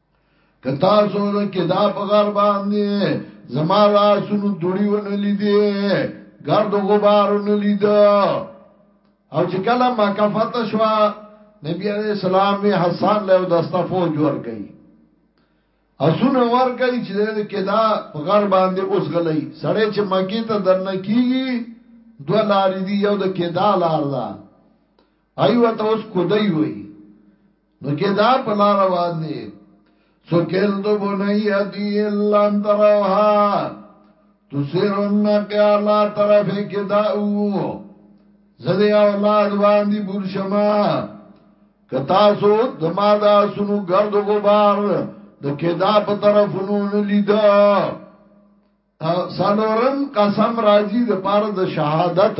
که تاسو د کدا په غر باندې زما لاسونو دوړي ونه لیدي ګرد غبار ونه لید او چې کله ما کفت شو نبی علیہ السلام وی حسان له دستا فوج ور گئی اسونه ور گئی چې د کدا په غر باندې اوس غلې سړې چې مکی ته دنه کیږي دو لارې دی یو د کدا لار ده ایوه ته اوس کودی وی نو کتاب په لار روان دي سو کلتو بنیتی الا انتروها تسیر النقی علا طرف کداؤ زده اولاد باندی برشما کتاسو دما دا سنو گرد و غبار د کدا په طرفونو نه لیدا سالورم قسم راضی د پاره د شهادت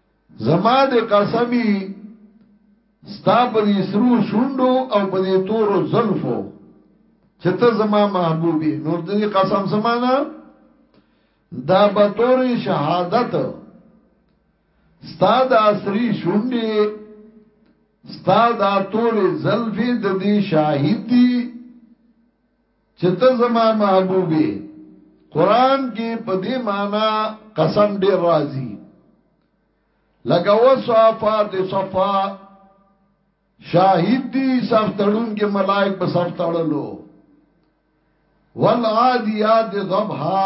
زما دې قسم وي ستا په دې سرو شونډو او په دې تورو زلفو چې ته زما محبوبي نور دې قسم سمانا دا به تور شهادت ستا د اسري شونډې ستا د تور زلفې د دې شاهد دي چې ته زما محبوب یې قران کې په دې معنی قسم ډیر راځي لکه وصفات صفا شاهد دي صف تړون کې ملائک په صف تړلو والعادیات ضبحا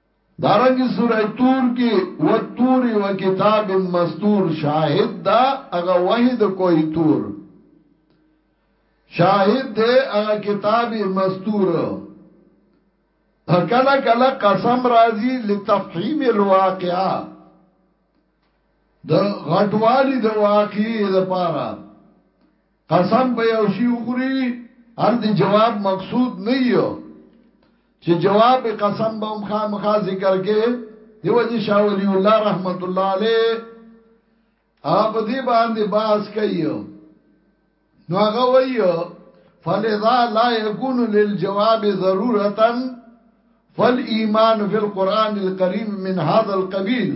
دارنګه سوره طور کې والطور وکتاب مستور شاهد دا هغه وحی د کوه طور شاهد دې هغه کتاب مستور کله کله قسم راځي لتفهیم الواقعه د غټوالی د واقعي د پاره قسم په یو شی وخوری هر دی جواب مقصود نه یو چې جواب قسم به هم خامخا ذکر کې دیو جی شاه ولی الله رحمت الله علیه هغه په دې باندې باس کوي نو هغه وایي فلذا لا يكون للجواب ضرورتا فالايمان في القران الكريم من هذا القبيل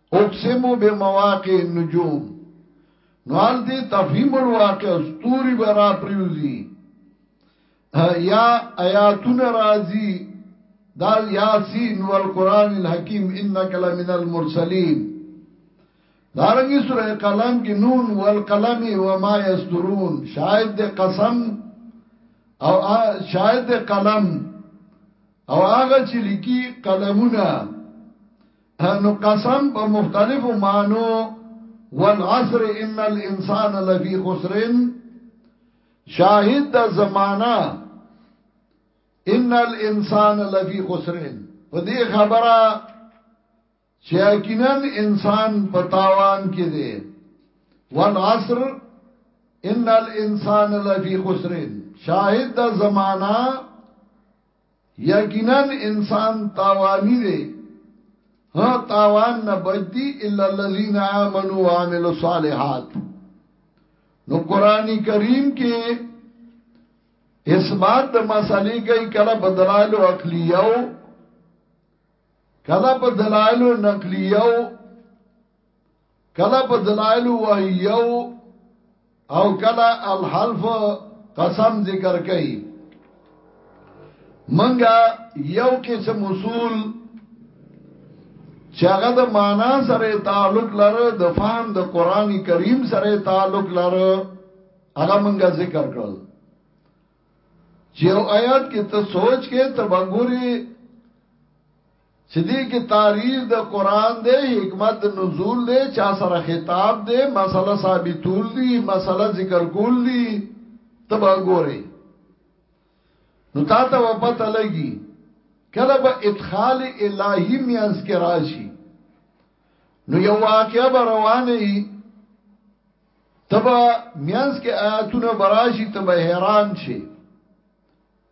اقسم بمواقع النجوم نو حال دی تفهیم الواقع ستوری برا پریوزی یا آیاتون رازی دا یاسین والقرآن الحکیم انک لمن المرسلین دارنگی سورہ قلم کی نون والقلم وما یسترون شاید دی قسم او شاید دی قلم او آغا چی لکی قلمونا نو قسم په مختلفو معنو والعصر ان الانسان لفی خسر شاهد د زمانہ ان الانسان لفی خسر په دې خبره چې یقینا انسان په تاوان کې دی والعصر ان الانسان لفی خسر شاهد د زمانہ یقینا انسان تاوانی دی ها تاوان نه بچدي الا الذين امنوا وعملوا الصالحات نو قران کریم کې اثبات د مسالې کوي کله په دلایل عقلیو کله په دلایل نقلیو کله په دلائل وای یو او کله الحلف قسم ذکر کئ منګه یو قسم اصول چې هغه د معنا سره تعلق لري د فهم د قران کریم سره تعلق لري هغه منګه ذکر کړل چې یو آیات کې ته سوچ کې ته وګوري چې دې کې تعریر د قران دی حکمت د نزول دی چا سره خطاب دی مسله ثابتول دی مسله ذکر کول دی تبا ګوري نو تا ته پته لګي کله به ادخال الهی میانس کې راشي نو یو واقعیا به روانه ای تبا میانس کې آیاتونه براشي تبا حیران شي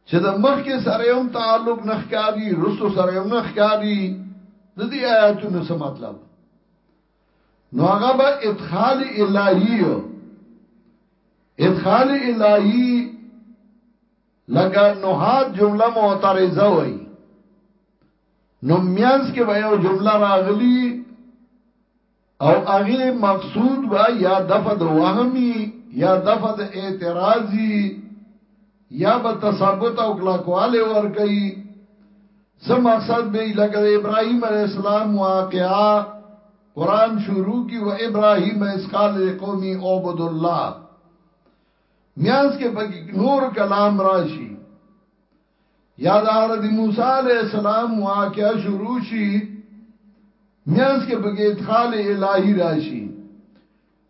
چې د مخکې سره هم تعلق نه ښکاری رسو سره هم نه ښکاری د دې آیاتونو څه مطلب نو هغه به ادخال الهی ادخال الهی لکه نوحات جمله معترضه وای نو میانس کې به یو جمله راغلی او هغه مقصود با یا دفع د وهمی یا دفع د اعتراضی یا به تثبت او کلاکواله ور کوي سم مقصد به لکه ابراهيم عليه السلام واقعا قران شروع کی و ابراهيم اسقال قومي عبد الله میاس کې پکې نور کلام راشي یا دا د موسی علی السلام واقعا شروع شي مینس کې بګې ادخال الہی راشي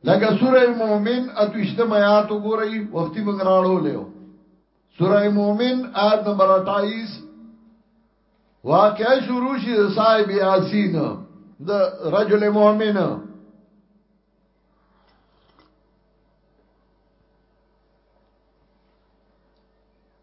لکه سوره مومن اتوشتم آیات وګورئ وختي موږ راړو لیو سوره مومن آیت نمبر 28 واقعا شروع شي د صاحب یاسین د رجل مؤمن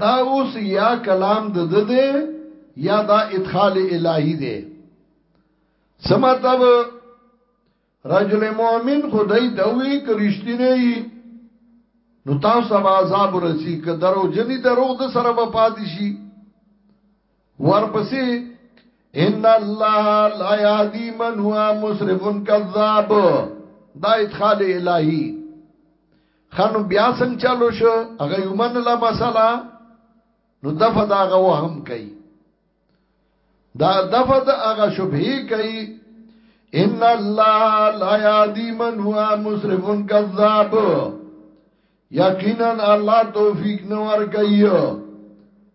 دا اوس یا کلام د ده دی یا دا ادخال الهی دی څه مطلب رجل مؤمن خدای دوی کرشتي نه نو تاسو سبا عذاب رسی که درو جنی دروغ د سره په پاتې شي ورپسې ان الله لا يهدي من هو مسرف كذاب دا ادخال الهي خانو بیا څنګه چالو شو هغه یمن لا مساله نو دفه دا هغه وهم کوي دا دفه دا هغه شبهه کوي ان الله لا يهدي من هو مسرف كذاب یقینا الله توفیق نور کوي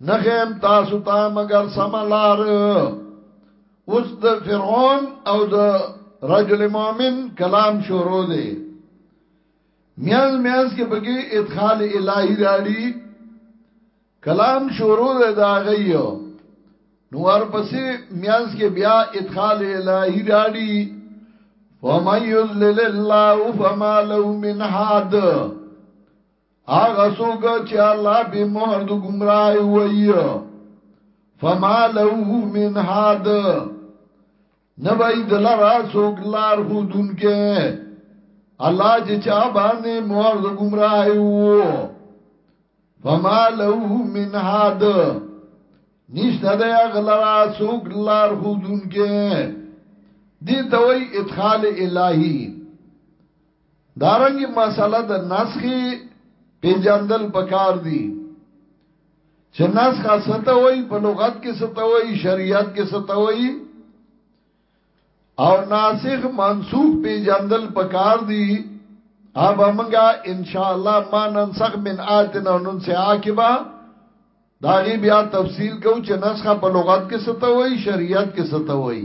نخیم تاسو تا مگر سملار اوس د فرعون او د رجل مؤمن کلام شروع دی میاز میاز کې بګي ادخال الہی راړي کلام شروع دی دا غيو نو ورپسې میاز کې بیا ادخال الہی راړي ومن يذلل الله فما له من حد هغه څوک چې الله به مهر د گمراهي وایي فما له من هاد نبای دلرا څوک لار خودون کې الله چې چا باندې مهر د گمراهي وو فما له من هاد نشته د غلرا څوک لار خودون کې دي توي ادخال الهي دارنګه مساله د نسخي پیجندل پکار دي چې نسخه ستوي په لغت کې ستوي شریعت کې ستوي او ناسخ منسوخ پیجندل پکار دي اب منګه ان شاء الله ما ننسخ من آتنا ننسخ عاقبہ داغي بیا تفصیل کو چې نسخه په لغت کې ستوي شریعت کې ستوي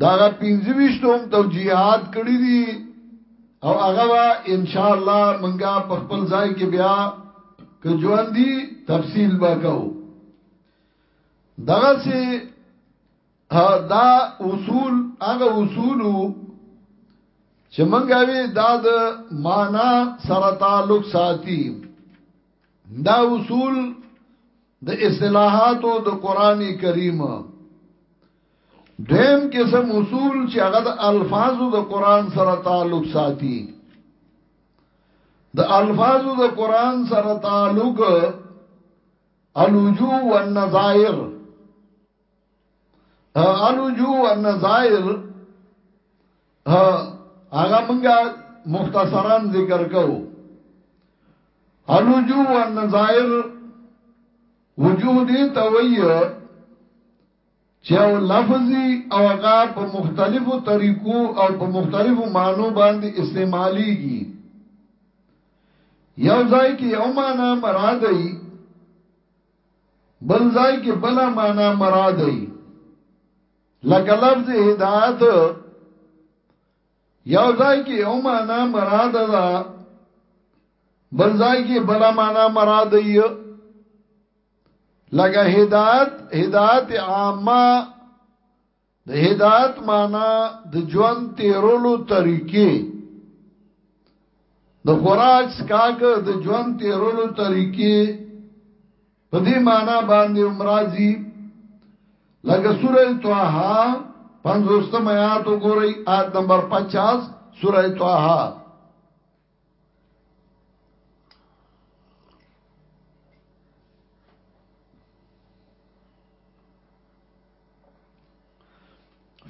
داغه 25 هم توجیهات کړی دي او هغه وا ان شاء الله منګه په خپل ځای کې بیا که ژوند دي تفصیل وکاو دغه سي دا اصول هغه اصول چې منګه وی دا د معنا سره تعلق ساتي دا اصول د اصطلاحاتو د قران کریم دویم قسم اصول چې هغه د الفاظو د قران سره تعلق ساتي د الفاظو د قران سره تعلق الوجو والنظائر الوجو والنظائر هغه مونږه مختصرا ذکر کوو الوجو والنظائر وجود تویه چې یو لفظ وي او هغه په مختلفو طریقو او په مختلفو معنو باندې استعمالیږي یو ځای کې یو معنا مراد وي بل ځای کې بل معنا مراد وي لکه لفظ هدایت یو ځای کې یو معنا مراد ده بل ځای کې بل معنا مراد وي لکه هدایت هدایت عامه د هدایت معنا د ژوند تیرولو طریقې د خوراک سکاک د ژوند تیرولو طریقې په دې معنا باندې عمرازي لکه سوره طه 50 آیات وګورئ آیت نمبر 50 سوره طه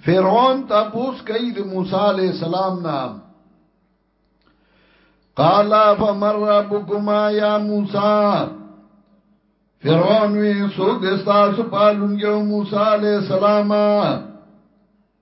فرعون تپوس کوي د موسی عليه السلام نام قال فمر ربكما يا موسى فرعون وی سوګ دستا سپالونګو موسی عليه السلام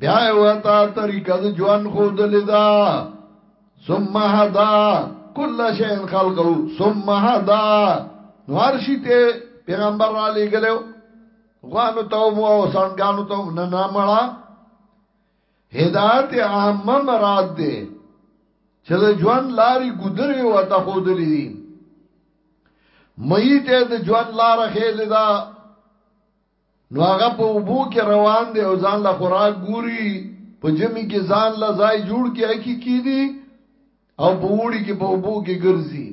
بیا وتا طریقه د جوان خود لدا ثم هدا کل شیء خلقو ثم هدا نوار شیته پیغمبر را لګلو غوانو ته مو او سانګانو ته نه نه مړه هدایت عامه مراد ده چې د جوان لاري ګذري وتا خود لدی مې ته د جوان لار خېل دا نو هغه په وبو کې روان دی او ځان له خوراک ګوري په جمی کې ځان له ځای جوړ کې اکی کې دي او په وړي کې په وبو کې ګرځي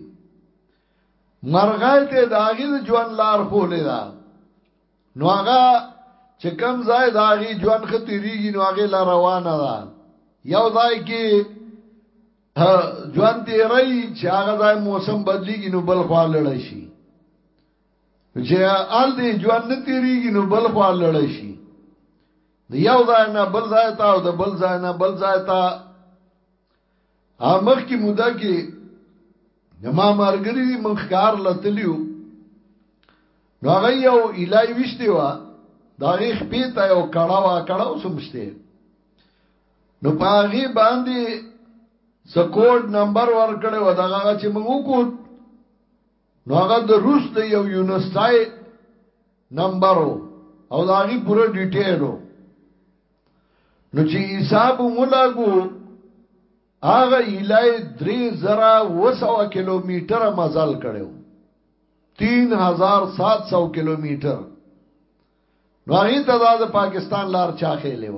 مرغای ته داغي د ژوند لار خولې ده نو هغه چې کم ځای داغي ژوند ختريږي نو هغه لار روانه ده یو ځای کې ژوند دی رہی چې هغه ځای موسم بدلیږي نو بل خوا لړ شي چې آل دې ژوند نه تیریږي نو بل خوا لړ شي د یو ځای نه بل ځای ته او د بل ځای نه بل ځای ته امخ کی مودا کې ما مرګري من ښکار لتلیو نو هغه یو الای وشته وا دا غي خپې ته یو کړه وا کړه وسمشته نو پاغي باندې سکوډ نمبر ورکړې و دغه چې موږ وکړو نو هغه د روس د یو یونیورسيټای نمبر او دا غي پوره ډیټیل نو چې حساب مولاګو هغه الای 3200 کیلومتر مزل کړو 3700 کیلومتر نو هغه ته د پاکستان لار چا خېلې و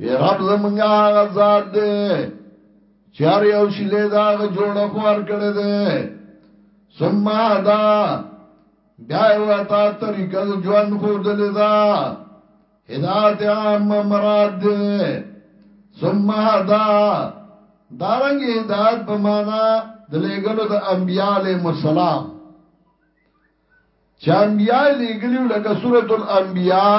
وی رب زمونږه هغه ذات دی چار یو شیله دا هغه جوړ خوار کړی دی ثم هدا بیا وتا طریقه ژوند خو دلی دا هدایت عام مراد دی ثم هدا دارنګ هدایت په معنا د لګلو د انبیاله مسالم چې انبیاء لګلیو لکه سورۃ الانبیاء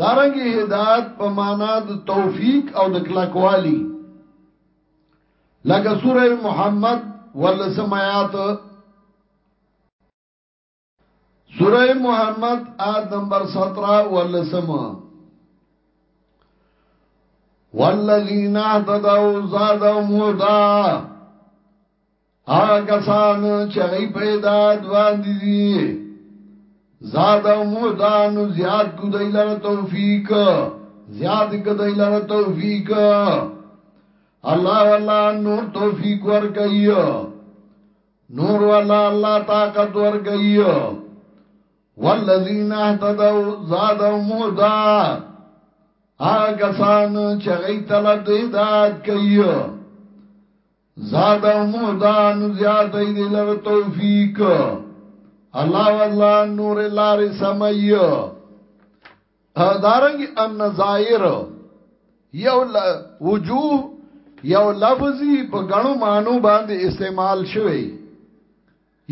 دارنګه هدایت په معنا د توفیق او د کلکوالی لکه سوره محمد ولسم آیات سوره محمد آیت نمبر 17 ولسم والذین اهتدوا زادهم هدى هغه کسان چې غي په هدایت باندې دي زاد او مهدان زیاد کو دای لره توفیق زیاد کو دای لره توفیق الله والا نور توفیق ورکړي نور والا الله طاقت ورکړي والذین اهتدوا زاد او مهدان هغه کسان چې غي طلب د هدایت کوي زادهم هدا نو زیاتوي دی لره توفیق الله والله نور لارې سمي دارنګ النظائر یو وجوه یو لفظي په غنو مانو باندې استعمال شوی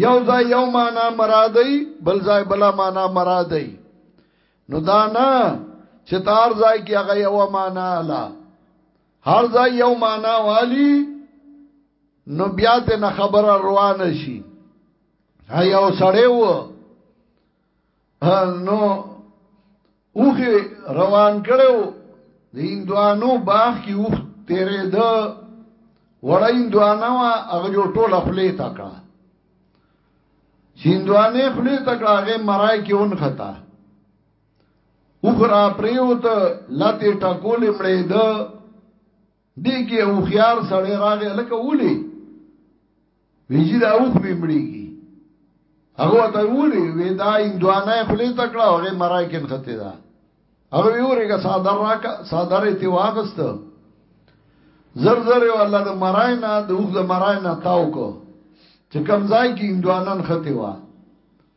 یو ځای یو معنا مرادی بل ځای بل معنا مرادی نو دا نه چې تار ځای کې هغه یو معنا لا هر ځای یو معنا والی نو بیا ته نه خبره روان شي یو سړی و نو اوخه روان کړو د هندوانو باغ کې اوخ تیرې ده وړه هندوانه وا هغه جو ټوله خلې تکړه هندوانه خلې تکړه هغه مرای کې اون خطا اوخرا پریوت لاته ټکول مړې ده دې کې او خيار سړې راغې لکه ولي ویجی دا اوخ به مړیږي هغه ته ولي وې دا اندوانه خلې تکړه هغه مرای کین خته ده هغه ویورېګه صادر راکا صادر تی واغست زر زر والله د مرای نه د اوخ د مرای نه تاو کو چې کمزای کې اندوانن خته واه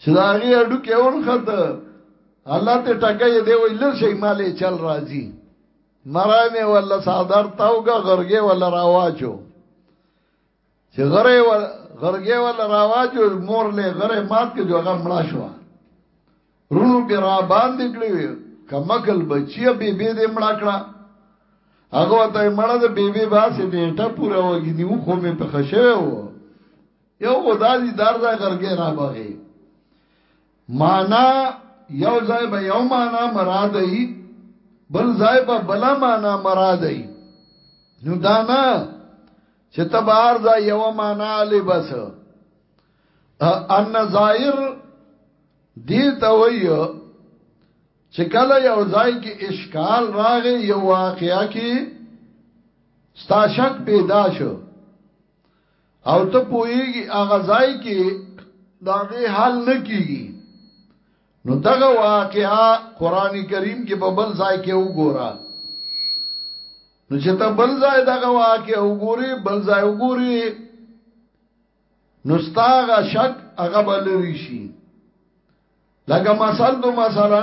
چې دا غي اډو کې اون خط الله ته ټکې دی وی لر شي مالې چل راځي مرامه ولا صادر تاوګه غرګه ولا راواچو چې غره ولا غرګه ولا راواچو مور له غره مات کې جو هغه مړا شو رونو کې را باندې کړی کمکل بچی بی بی دې مړا کړه هغه ته مړه د بی بی باسه نیټه پورا وګی نیو خو مې په خشه وو یو خدا دې دار ځای غرګې را بغي معنا یو ځای به یو معنا مراد ای بل ځای به بل معنا مراد ای نو دا نه چې تبار ځای یو معنا لې بس ان ظاهر دې ته وایو چې کله یو ځای کې اشکال راغی یو واقعیا کې ستاشک پیدا شو او ته پوهیږي هغه ځای کې دا غي حل نه کیږي نو دغه واقعا قران کریم کې په بل ځای کې وګوره نو چې ته بل ځای دغه واقعا وګوري بل ځای وګوري نو ستاغه شک هغه بل ریشي لکه مثال دو مثلا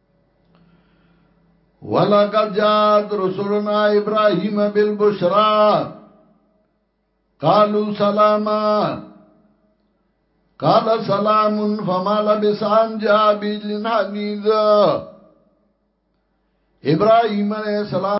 ولقد جاءت رسلنا ابراهيم بالبشرى قالوا سلاما قال سلام فما لبس ان جاء بالحميد ابراهيم عليه السلام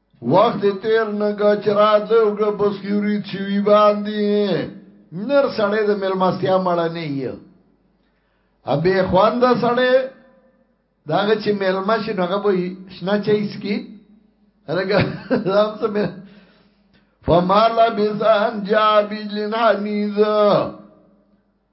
وخت دې تېر نه که چې راتلې وکړه په سکیوريت شوي باندې نر سړی د ملمستیا مړه نه یې ابې خوند سړی داغه چې ملما شي نو هغه به شنه چای سکي هرګه زم سم فمالا بسان جابی لنحنیذ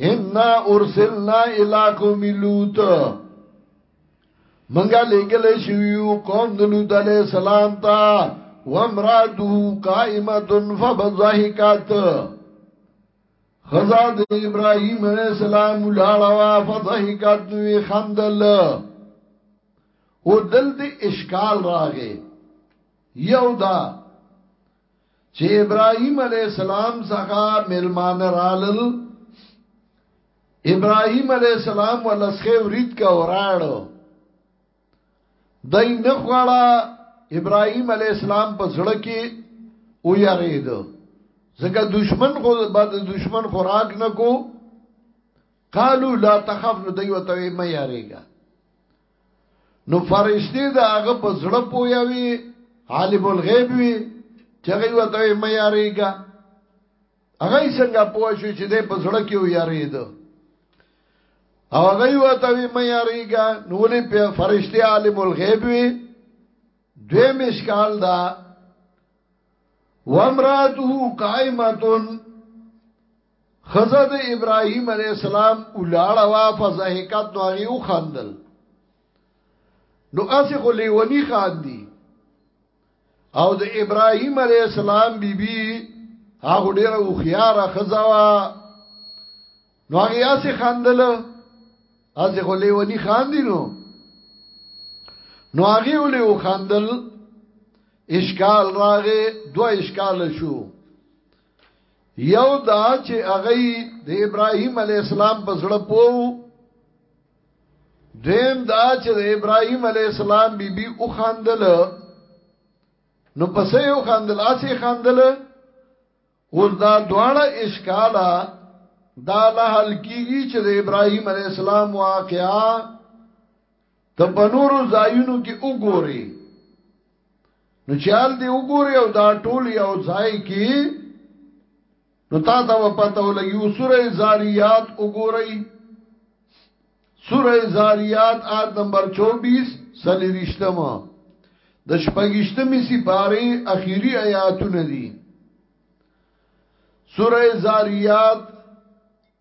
انا ارسلنا الى قوم لوط منګه لګل شو قوم د لوط علی السلام تا وامراته قائمه فبضحكت خزا د ابراهيم عليه السلام لاړوا فضحكت نوې خندل او دل دې اشکال راغې یو دا چې ابراهيم عليه السلام څخه ملمانه رالل ابراهيم عليه السلام ولسخه ورید کا وراړو دای نه خوړه ابراهيم عليه السلام په زړه کې او یارید ځکه دشمن خو بعد دشمن خوراک نکو قالو لا تخف نو دوی وتوی مې یاریګا نو فرشتي دا هغه په زړه پویوي عالم الغیب وي چې هغه وته مې یاریګا هغه څنګه پوه شو چې دې په زړه کې یارید او هغه وته مې یاریګا نو ولې په فرشتي عالم الغیب وي دوی مشکال دا وامراته قائمتون خزه د ابراهيم عليه السلام ولاړه وا په ځهکات نو هغه وخندل نو اسه خو لیونی خاندي او د ابراهيم عليه السلام بيبي هغه ډیره وخيار خزه وا نو هغه اسه خندل اسه خو لیونی خاندي نو نو هغه ولې وخندل اشکال راغې دوه اشکال شو یو دا چې هغه د ابراهیم علی السلام په زړه پوو دیم دا چې د ابراهیم علی السلام بیبي بی او خاندل نو پسې یو خاندل اسی خاندل اوس دا دواړه اشکالا دا له حل کیږي چې د ابراهیم علی السلام واقعا ته په نورو ځایونو کې وګوري نو چال دی وګوري او دا ټول یو ځای کې نو تا ته پته ولګي سوره زاریات وګوري سوره زاریات آیت نمبر 24 سلی رښتما د شپږشتمې سپاره اخیری آیاتونه دي سوره زاریات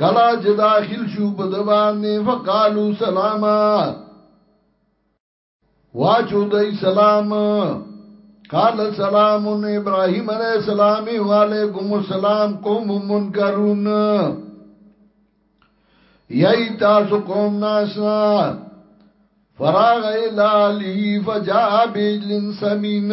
کلا چې داخل شو په دبانې فقالو سلاما واچو دای سلام قال سلام ابراهيم عليه السلام وعليكم السلام قوم منکرون یای تاسو قوم ناشنا فراغ الى علی فجاء بجل سمین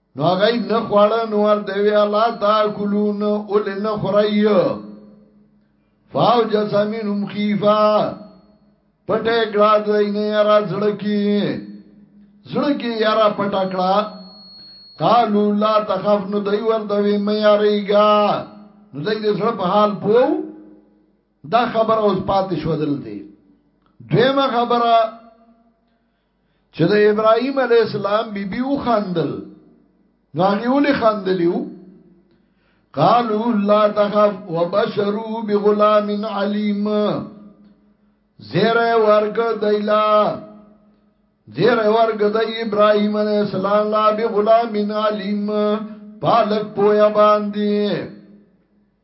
نو هغه نه خوړه نو ورته وی الله تاکلون اول نه خړی فاوج سمینم خیفا پټه کړه دوی نه یرا زړکی زړکی یرا پټه کړه قالو لا تخف نو دوی ورته وی مې یریګا نو دوی د زړه په حال پوو دا خبره اوس پاتې شو دلته دویمه خبره چې د ابراهيم عليه السلام بيبي او خندل نو هغه ولې خندلیو قالوا لا تخف وبشروا بغلام عليم زیره ورګ دیلا زیره ورګ د ابراهيم عليه السلام لا بغلام عليم پالک پویا باندې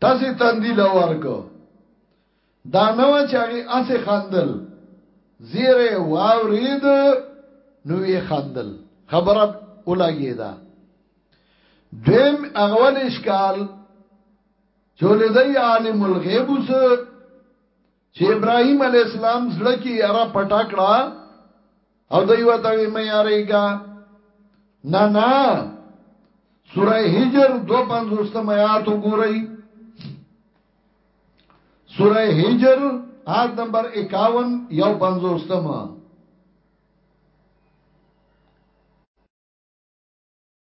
تاسو تندی لورګو دا نو چاغي اسه خندل زیره واورید نو یې خندل خبره ولګی دا دیم اغول اشکال چولې دی عالم الغیب وسه چې ابراهیم علیه السلام زړه کې یاره پټه کړه او دوی وته وی مې یاریګا نه نه سوره هجر 250 آیات وګورئ سوره هجر آیت نمبر 51 یو 50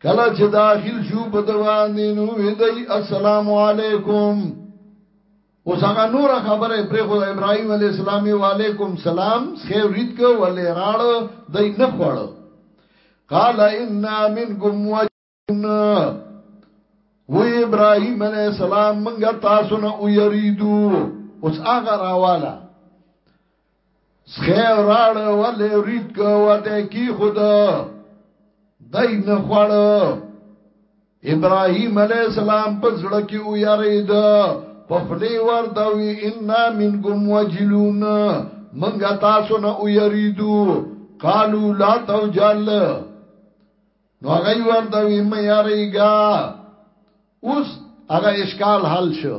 کله چې داخل شو په دوان دی نو ویدای السلام علیکم او څنګه نور خبره پر خو ابراهيم عليه السلام علیکم سلام خیر رید کو ولې راړ دای نه خوړ قال ان منکم وجن و ابراهيم عليه السلام منګه تاسو نه ویریدو اوس هغه راواله سخه راړ ولې ورید کو وته کی خود دای نه خوړ ابراهیم علی السلام په زړه کې و یارید په خلی ورته وی ان منکم وجلون منګه تاسو نه و یریدو قالو لا توجل نو هغه ورته وی مې یاریګا اوس هغه اشکال حل شو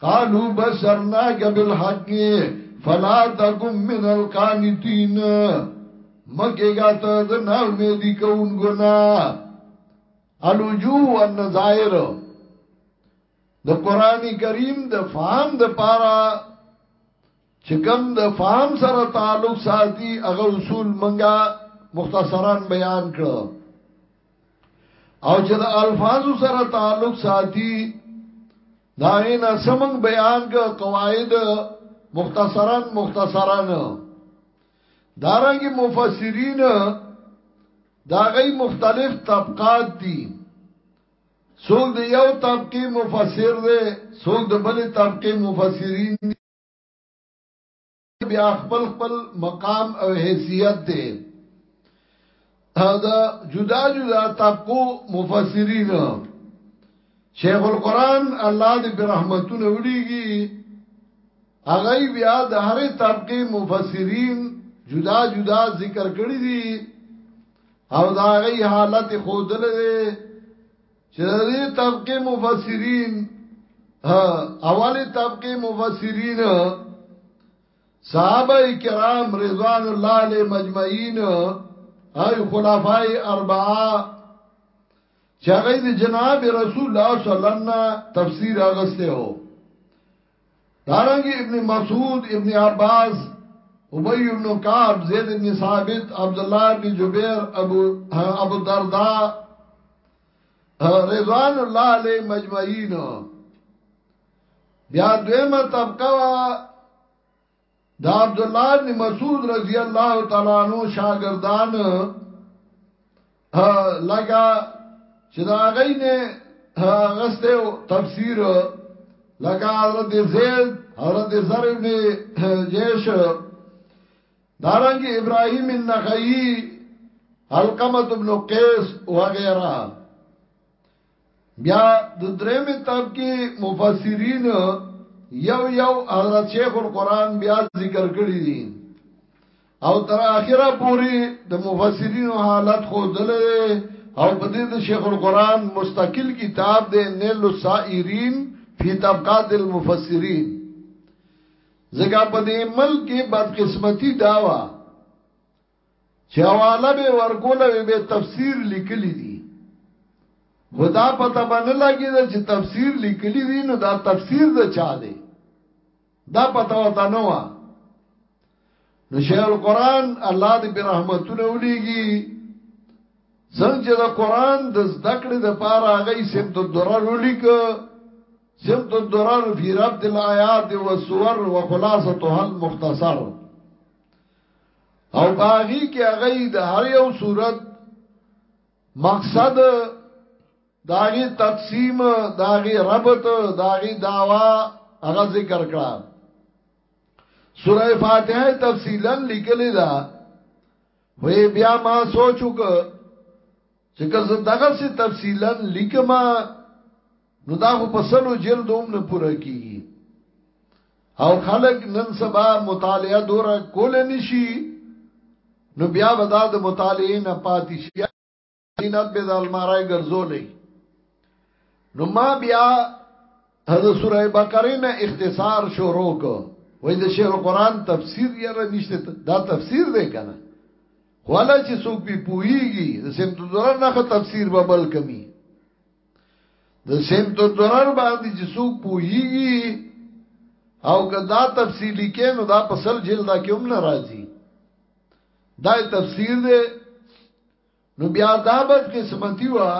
قالو بشرناک بالحق فلا تکم من القانتین مکه گاته د نا امیدی کون گنا الوجو والنظائر د قران کریم د فهم د پاره چې کوم د فهم سره تعلق ساتي هغه اصول منګه مختصرا بیان کړو او چې د الفاظو سره تعلق ساتي دا غینا سمنګ بیان کا قواعد مختصرا مختصرا دارنګي مفسرین دا غي مختلف طبقات دي څوک د یو طبقه مفسر دی څوک د بل طبقه مفسرین دي بیا خپل خپل مقام او حیثیت دی دا جدا جدا طبقو مفسرین شیخ القرآن الله دې په رحمتونو وړيږي هغه بیا د هرې طبقه مفسرین جدا جدا ذکر کړی دي او دا غي حالت خودل دي چې دې طبقه مفسرین ها اوله طبقه مفسرین صحابه کرام رضوان الله علیه مجمعین ای خلفای اربعه چې هغه د جناب رسول الله صلی الله علیه وسلم تفسیر اغسته هو دارنګي ابن مسعود ابن عباس ابي ابن كعب زيد ابن ثابت عبد الله ابن جبير ابو ابو الدرداء رضوان الله علی مجمعین بیا دویمه طبقه د عبدالله ابن مسعود رضی الله تعالی عنہ شاګردان لګه چې دا غینه غسته تفسیر لکه حضرت زید حضرت زر ابن جیش دارنګ ابراهیم النخعی القمت ابن قیس وغیرہ بیا د دریم تاب کې مفسرین یو یو حضرت شیخ القرآن بیا ذکر کړی دي او تر اخره پوری د مفسرین حالت خو دل او په دې د شیخ القرآن مستقل کتاب دی نیل السائرین فی طبقات المفسرین زګه په دې ملک کې بدقسمتی داوا چې حواله به ورکوله وي به تفسیر لیکلی دي خدا پته باندې لګی دا چې تفسیر لیکلی دي نو دا تفسیر د چا دی دا پته وته نو وا نو شیخ القران الله دې په رحمتونو ولېږي څنګه چې دا قران د زده کړې د پاره هغه سم د درر ولیک سم د درر فی ربط الایات و سور و خلاصتها المختصر او باغی کې هغه د هر یو صورت مقصد داغي تقسیم داغي ربط داغي داوا هغه ذکر کړه سوره فاتحه تفصیلا لیکلی دا وې بیا ما سوچو ک چې که زه دغه سي تفصیلا لیکما نو دا خو په سلو جلد هم نه پوره کیږي او خلق نن سبا مطالعه دور کول نشي نو بیا به دا د مطالعه نه پاتې شي دینات به د المارای ګرځولې نو ما بیا د سوره بقره نه اختصار شروع کو وای د شیخ القران تفسیر یې نشته دا تفسیر دی کنه خواله چې څوک به پوهیږي د سمت دوران نه تفسیر به بل کمی د سمت الدرر باندې چې څوک پوهیږي او که دا تفصیلی کې نو دا پسل جلدا کې هم نه راځي دا تفسیر دی نو بیا دا بد قسمتی وا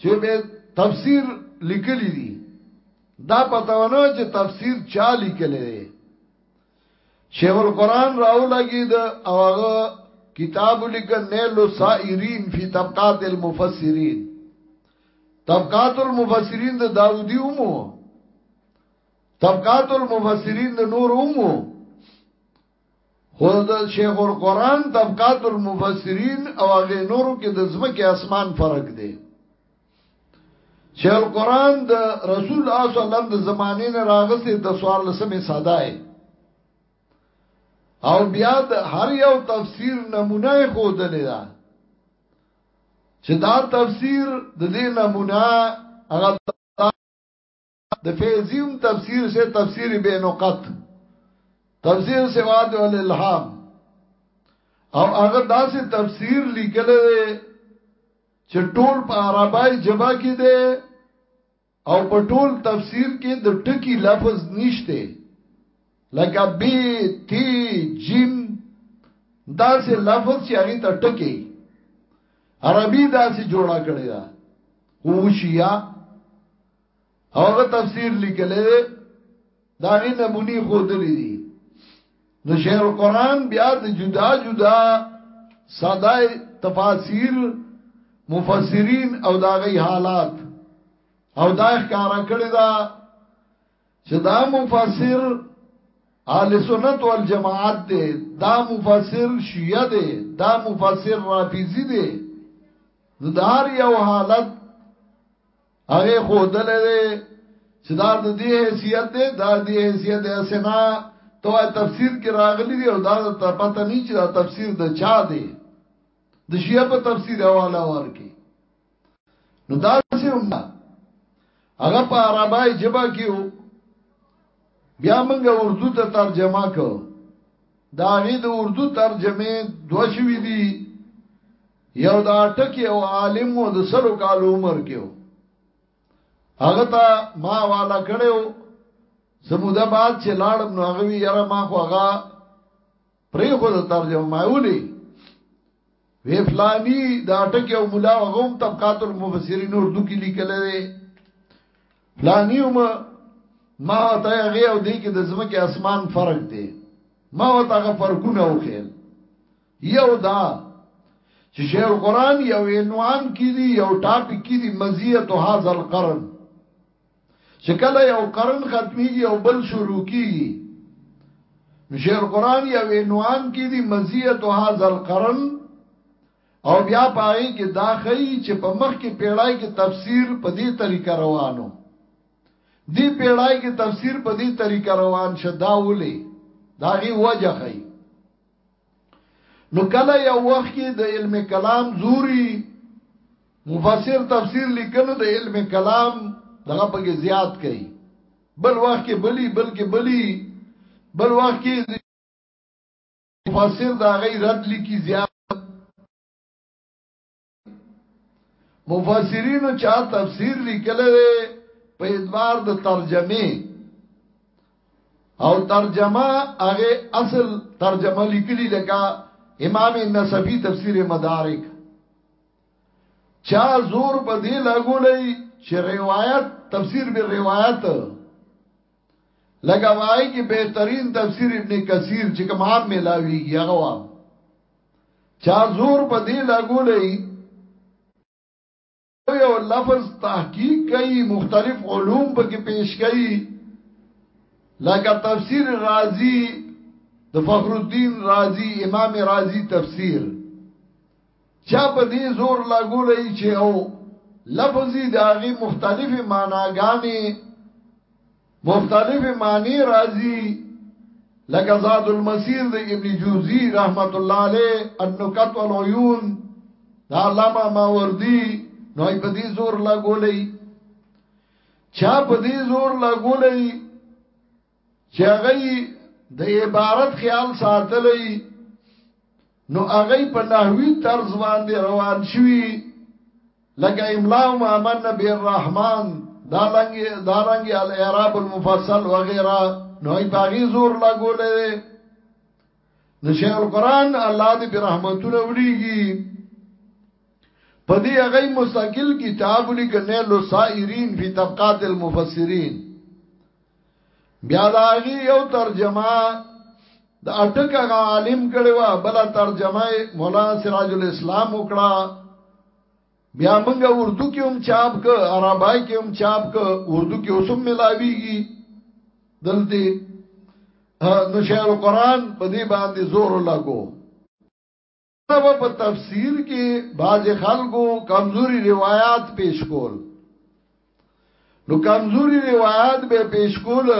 چې به تفسیر لیکلی دی دا پتاونه چې تفسیر چا لیکلی دی شیخ القران راو لګی د او هغه کتاب لیکل نیل سائرین فی طبقات المفسرین طبقات المفسرین د داودی اومو طبقات المفسرین د نور اومو خود د شیخ القران طبقات المفسرین او هغه نورو کې د زمکه اسمان فرق دی چې القرآن د رسول الله صلی الله علیه وسلم د زمانې نه راغسته د سوار لسمې صداي او بیا د هر یو تفسیر نمونه خودلې ده چې دا تفسیر د دې نمونه هغه د فیضیم تفسیر سے تفسیر بے نقط تفسیر سواد والالحام او هغه داسې تفسیر لیکل دی چې ټول په عربای جبا کې دی او په ټول تفسیر کې د ټکی لفظ نشته لکه بی تی جیم داسې لفظ چې هغه ته ټکی عربي داسې جوړا کړی دا هوشیا هغه تفسیر لیکلی دی دا غي نمونی خودلې دي نو شعر القرآن بیا د جدا جدا صدای تفاسیر مفسرین او دا غي حالات او دا ښکارا کړی دا چې دا مفسر اهل سنت والجماعت دی دا مفسر شیعه دی دا مفسر رافیزی دی نو دار یو حالت هغه خودل دی چې دا د دې حیثیت دی دا د دې حیثیت دی اسنا تو تفسیر کې راغلی دی او دا ته پته نه چې دا تفسیر د چا دی د شیعه په تفسیر حواله ورکی نو دا څه هم نه هغه په عربای جبا کې وو بیا موږ اردو ته ترجمه کو دا غي د اردو ترجمه دوه شوې دي یو دا ټکی او عالم و د سلو کال عمر کې و هغه ته ما والا کړو زموده بعد چې لاړم نو هغه وی یاره ما خو هغه پرې خو د ترجمه مایولې وی فلانی دا ټکی او مولا غوم طبقات المفسرین اردو کې لیکل دي فلانی هم ما ته هغه او دی کې د زمکه اسمان فرق دی ما ته هغه فرقونه وخیل یو دا چې شیخ القرآن یو عنوان کې دي یو ټاپک کې دي مزیت هاذا القرن چې کله یو قرن ختميږي او بل شروع کیږي شیخ القرآن یو عنوان کې دي مزیت هاذا القرن او بیا پای کې دا خی چې په مخ کې پیړای کې تفسیر په دې طریقه روانو دی پیړای کې تفسیر په دې طریقه روان شدا ولې داغي وجه خی نو کله یو وخت کې د علم کلام زوري مفسر تفسیر لیکنو د علم کلام دغه پکې زیات کړي بل وخت کې بلی بل کې بلی بل وخت کې مفسر دا غي رد لیکي زیات مفسرینو چا تفسیر لیکل دی په ادوار د ترجمه او ترجمه هغه اصل ترجمه لیکلی لکه امام نصفی تفسیر مدارک چا زور په دې لګولې چې روایت تفسیر به روایت لکه وای کې بهترین تفسیر ابن کثیر چې کمار ملاویږي هغه وا چا زور په دې لګولې یو لفظ تحقیق کوي مختلف علوم په کې پیش کوي لکه تفسیر رازی د فخر الدین رازی امام رازی تفسیر چا په دې زور لګولی چې او لفظ دي د هغې مختلفې معناګانې مختلفې معنی راځي لکه زاد المسیر د ابن جوزی رحمت الله علیه النکت والعیون دا علامه ماوردی نو په دې زور لګولې چا په دې زور لګولې چې هغه د عبارت خیال ساتلی نو هغه په نحوی طرز باندې روان شوی لکه املا او محمد نبی الرحمن دا لنګ دا رنګ الاعراب المفصل وغیرہ نو ای باغی زور لا ګولې نو شیخ القران الله دې برحمتونه ولېږي پدې هغه مستقل کتاب لیکنه لو سائرین فی طبقات المفسرین بیا دا غي یو ترجمه د اټک غ عالم کړي وا بل ترجمه مولا سراج الاسلام وکړه بیا موږ اردو کې هم چاپ ک عربای کې هم چاپ ک اردو کې اوسم ملاویږي دلته نو شعر القرآن په دې باندې زور لګو به په تفسیر کې بعض خلکو کمزوري روایت پیش کول نو کمزوري روایت به پیش کول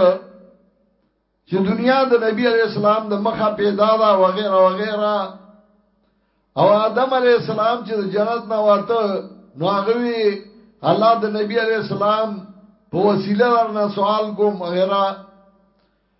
چې دنیا د نبی علی السلام د مخه پیدا دا وغیرہ وغیرہ او آدم علی السلام چې جنت نه واته نو هغه وی الله د نبی علی السلام په وسیله درنه سوال کوم وغیرہ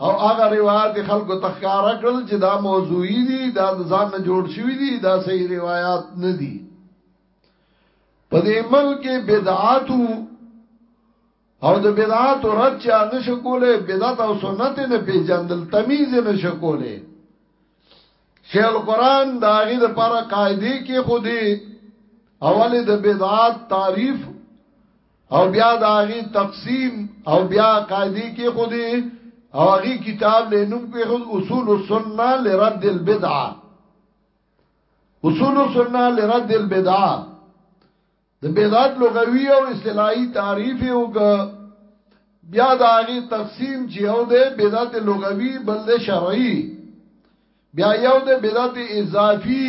او هغه روایت خلکو ته ښکارا کړل چې دا موضوعي دي دا ځان نه جوړ شوی دي دا صحیح روایت نه دي په دې ملک بدعات او د بدعات رد چا نشکولې بدعت او سنت نه پیژندل تمیز نشکولې شیخ القران دا غي د پر قاعده کې خودي اول د بدعات تعریف او بیا د هغه تقسیم او بیا قاعده کې خو دې او هغه کتاب له نوم کې خو اصول السنه لرد البدعه اصول السنه لرد البدعه د بدعت لغوي او اصطلاحي تعریف یو بیا د هغه تقسیم چې او د بدعت لغوي بل شرعي بیا یو د بدعت اضافي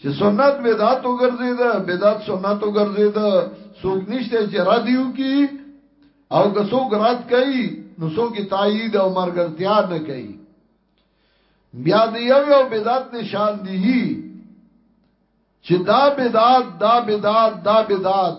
چې سنت بدعت وګرځید بدعت سنت وګرځید څوک نشته چې را دیو کی او که څوک رات کوي نو څوک تایید او مرګرتیا نه کوي بیا دی یو یو بدعت نشان دی چې دا بدعت دا بدعت دا بدعت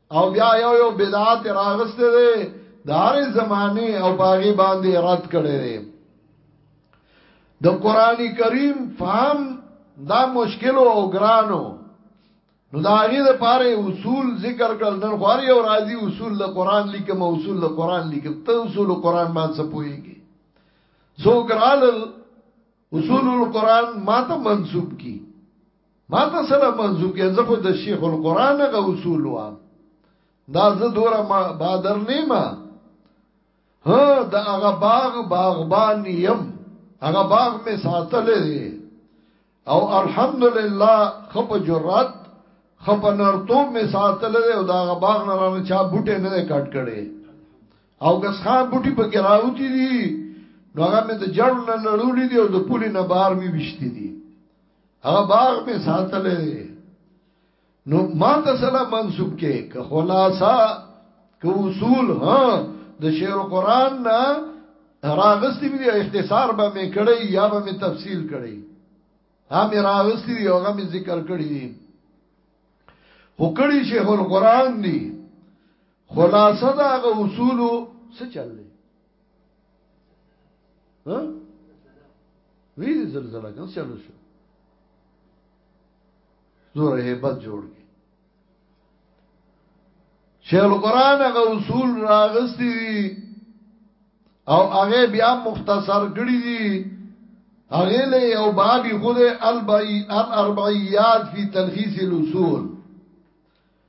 او بیا یو یو بدعت راغسته دی دار زمانه او باغی باندې رد کړي دی د قران کریم فهم دا مشکل او ګرانو نو دا غي د پاره اصول ذکر کړل نن خو یو راضي اصول د قران لیکم اصول د قران لیکم ته اصول قران باندې څه پويږي سو ګرال اصول القران ماته منسوب کی ما ته سره منسوب کې زه خو د شیخ القران غو اصول وا دا زه دوره ما بادر نیما ها دا هغه باغ باغبان یم هغه باغ می ساتل دي او الحمدلله خپ جرأت خپ نرتوب می ساتل دي او دا هغه باغ نه رانه چا بوټي نه کټ کړي او ګس خان بوټي په ګراوتی دي نو هغه می د جړ نه لړولې دي او د پولی نه بار می وشتي دي هغه باغ می ساتلې دی نو ما ته سره منسوب کې که خلاصہ که اصول ها د شعر قران نه راغستی می اختصار به می کړی یا به می تفصیل کړی ها می راغستی دی هغه می ذکر کړی دی خو کړی شیخ القران دی خلاصه دا غ اصول څه چل دی ها وی زلزلہ کن چلو شو زور هیبت جوړ کی شیخ القرآن هغه اصول راغستی دي او هغه بیا مختصر کړی دي هغه له یو بابي خود البعی الاربعیات فی تلخیص الاصول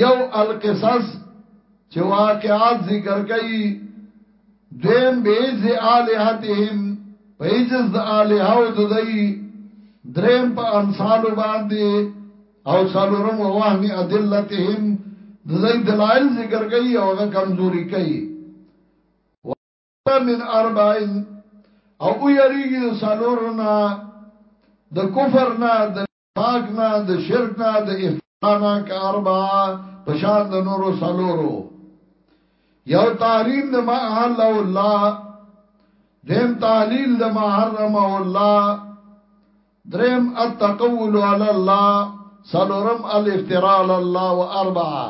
یو القصص چې واقعات ذکر کوي دویم بیز الہتهم پیز د الہ او د دی دریم په امثال باندې او څلورم وهم ادلتهم د دې دلایل ذکر کوي او هغه کمزوري کوي من اربعین او یریږي د څلورنا د کفر نه د پاک نه د شرک نه د افتانا کاربا پشان د نورو سلورو یو تحریم د ما احل الله دیم تعلیل د ما حرم الله دریم التقول علی الله سلورم الافتراء علی الله و اربعه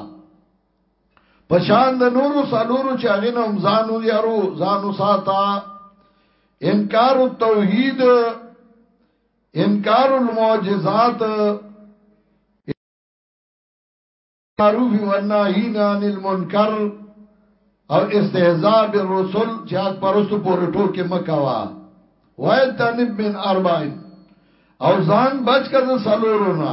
پشان د نورو سلورو چې هغه نوم ځانو یارو ځانو ساته انکار التوحید انکار المعجزات معروف والناهین عن المنکر او استهزاء بالرسل چې اګ پرستو پورې ټوکې مکوا وای تنب من اربعین او ځان بچ کړه سلورونه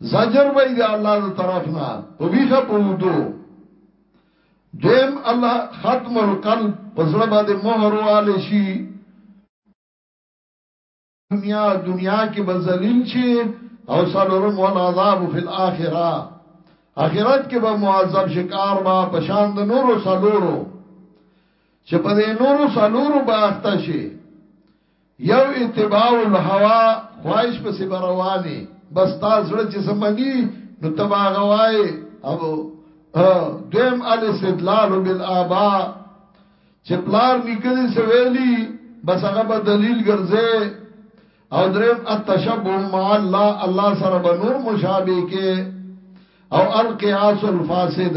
زجر به د الله د طرف نه په ویخه په ودو دویم الله ختم القلب پسړه باندې مهر والي شي دنیا دنیا کې به ذلیل شي او سلورم ول عذاب فی الاخره اخرت کې به معذب شکار با پشان د نورو سلورو چې په دې نورو سلورو به اخته شي یو اتباع الهوا خواهش پسې به روانې بس ستا زړه چې څه مني نو ته به هغه وایې دویم الاستدلال بالآبا چې پلار نیکه دې څه ویلي بس هغه به دلیل ګرځې او دریم التشبه مع الله الله سره به نور مشابه کې او القياس الفاسد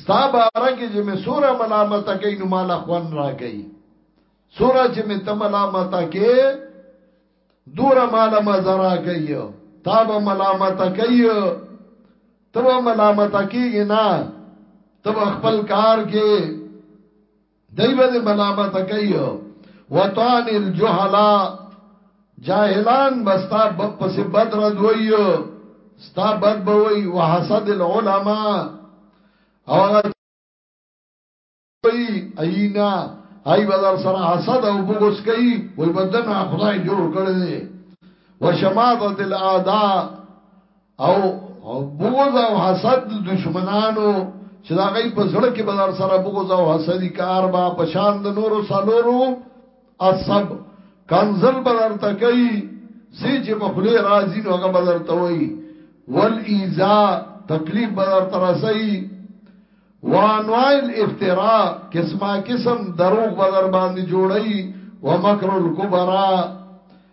ستا باره کې چې مې سوره ملامت کوي نو مال خوان را کوي سوره چې مې ته ملامت کې دور مال مزرا کوي تا به ملامت کوي ته به ملامت کېږي نه ته خپل کار کې دی به ملامت کوي وطعن الجهلا جاهلان بستا پس بد رد وی ستا بد بوي وحسد العلماء او هغه وی اینا ای بدر سره حسد او بغض کوي وای بدن خدای جوړ کړی دی وشماتت الاعداء او بغض او حسد دشمنانو چې دا غي په زړه کې بدر سره بغض او حسد کار با په شان د نورو سالورو اصحاب کنزل بدر تکي سي چې په خله راځي نو هغه بدر توي ول ایزا تکلیف بدر ترسي وانواع الافتراء قسمه قسم دروغ بدر باندې جوړي ومکر الکبرى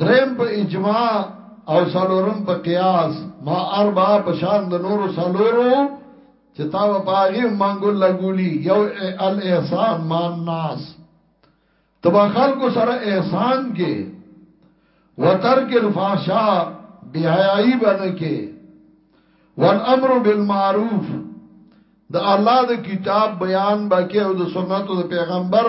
دریم په اجماع او سلورم په قیاس ما اربع په شان د نور سلورو چې تا په پاغي منګول لګولي یو الاحسان ما الناس تبا خلکو سره احسان کې وترک الفحشا بهایي باندې کې والامر بالمعروف د الله د کتاب بیان باکه او د سنتو د پیغمبر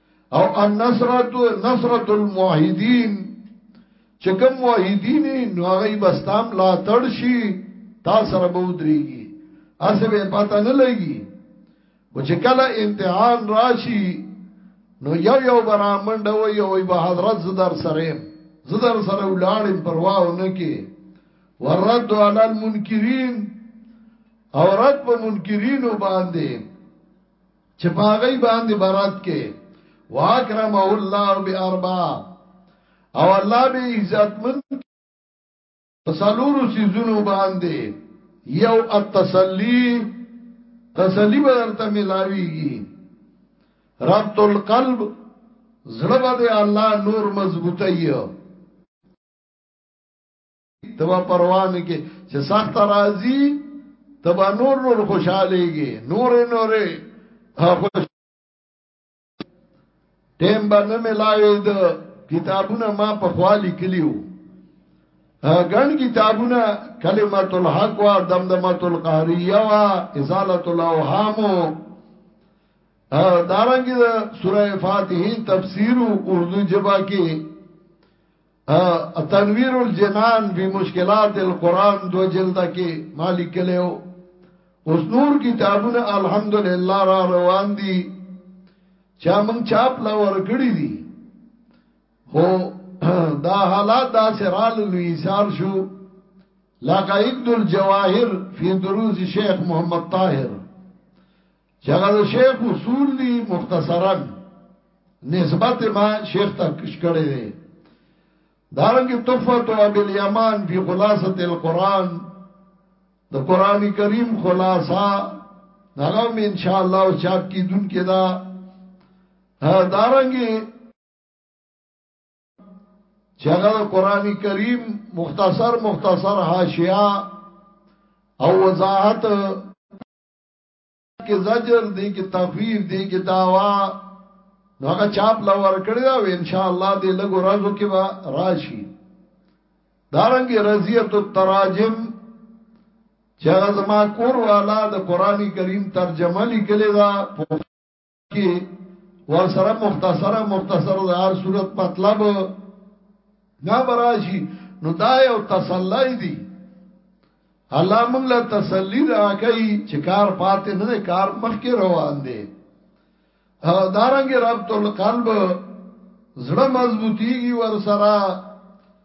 او النصرت نصرت الموحدین چې کوم موحدین نو هغه بستام لا تړ شي تا سره به ودرېږي اسه به پته نه لګي او چې کله امتحان راشي نو یو یو برامن دا وی او به حضرت زدر سره زدر سره ولاړم پروا نه کې ورد علی المنکرین او رد په منکرینو باندې چې په هغه باندې برات کې واکرمه الله باربع او الله به عزت من سالورو سيزونو باندې یو التسلی تسلی به درته ملاويږي ربط القلب زړه به الله نور مضبوطي تبا پروان کې چې سخت راځي تبا نور نور خوشاليږي نور نور خوش ټیم باندې ملاوي د کتابونه ما په خالي کلیو ګڼ کتابونه کلمت الحق وا دمدمت القهریه وا ازاله الاوهام دارنګه سوره فاتحه تفسیر اردو جبا کې تنویر الجنان فی مشکلات القرآن دو جلد کې مالک کلیو اوس نور کتابونه الحمدلله را روان دي چا موږ چاپ لا ورکړي دي هو دا حالات دا سرال لویسار شو لقائد الجواهر فی دروز شیخ محمد طاهر چې هغه د شیخ اصول دي مختصرا نسبت ما شیخ ته کش کړی دی دارنګه تحفت او ابل یمان فی خلاصه القرآن د قران کریم خلاصہ هغه ان شاء الله او چاپ کی دن کې دا دارنګي چې هغه د قران کریم مختصر مختصر حاشیه او وضاحت کې زجر دی کې تخفیف دی کې داوا نو هغه چاپ لا ور کړی دا ان شاء الله دې لګو رازو کې با راشي دارنګ رضیت التراجم چې هغه زما کور والا د قرآنی کریم ترجمه لیکلی دا کې ورسره مختصره مختصر د هر صورت مطلب نه براشي نو دا یو تسلی دی الله موږ له تسلی راکړي چې کار پاتې نه کار مخکې روان دی دارنګ ربط القلب زړه مضبوطیږي ور سره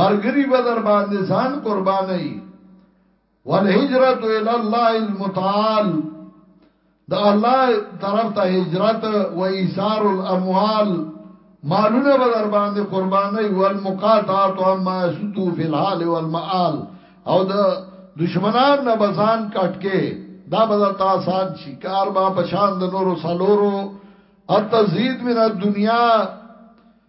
ملګری به در باندې ځان قرباني والهجرت الى الله المتعال د الله طرف ته هجرت و ایثار الاموال مالونه به در باندې قرباني والمقاطعه اما يسدو في الحال والمآل او د دشمنان نه بزان کټکه دا به تا آسان شي کار با پشان د نورو سلورو التزيد من الدنيا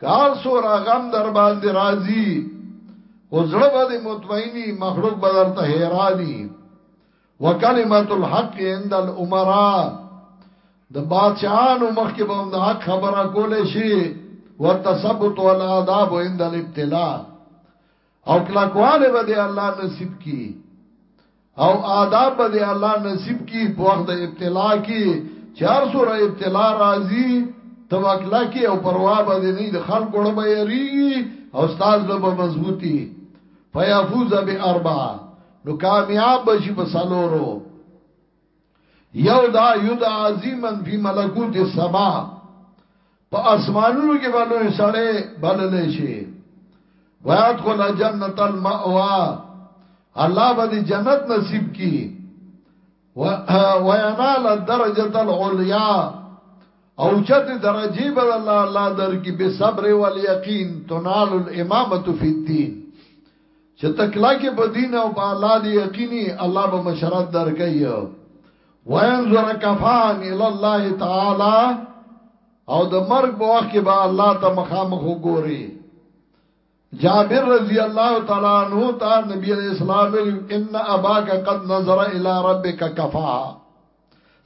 کار سور غم در باندې راضی او زړه باندې مطمئنی مخلوق بدر ته حیرانی وکلمت الحق عند الامراء د بادشاہانو مخکې به هم د حق خبره کولې شي وتثبت والاداب عند الابتلاء او کلکواله به دی الله نصیب کی او آداب به دی الله نصیب کی په وخت د ابتلا کی چار سور ابتلا راځي توکلا کی او پروا به دی نه د خلکو ړ به یری او استاد به مضبوطی فیفوز باربع نو کامیاب بشي په سالورو یو دا یود عظیما فی ملکوت السما په اسمانونو کې بلوي سړې بللې شي ویات کو لا جنت المأوا الله به دې جنت نصیب کی وینال درجه العلیا او چت درجه به الله الله در کی به صبر او یقین تنال الامامه فی الدین چې تکلا کې په دین او په الله دی یقیني الله به مشرات درکې وینظر کفان الی الله تعالی او د مرګ په وخت کې به الله ته مخامخ وګوري جابر رضی الله تعالی عنہ تا نبی علیہ السلام ان اباک قد نظر الى ربک کفا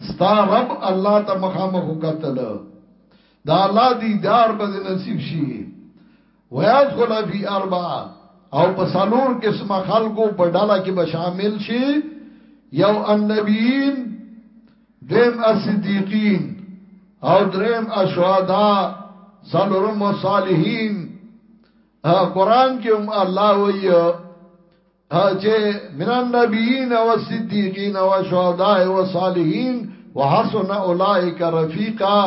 ستا رب الله ته مخامخ وکتل دا الله دیدار به نصیب شي ويدخل فی اربع او په سالور قسم خلقو په ډله کې به شامل شي یو النبیین دیم الصدیقین او دریم الشهدا سالورم صالحین قرآن کې هم الله وایي چې من النبیین و صدیقین و شهداء و صالحین و حسن اولائک رفیقا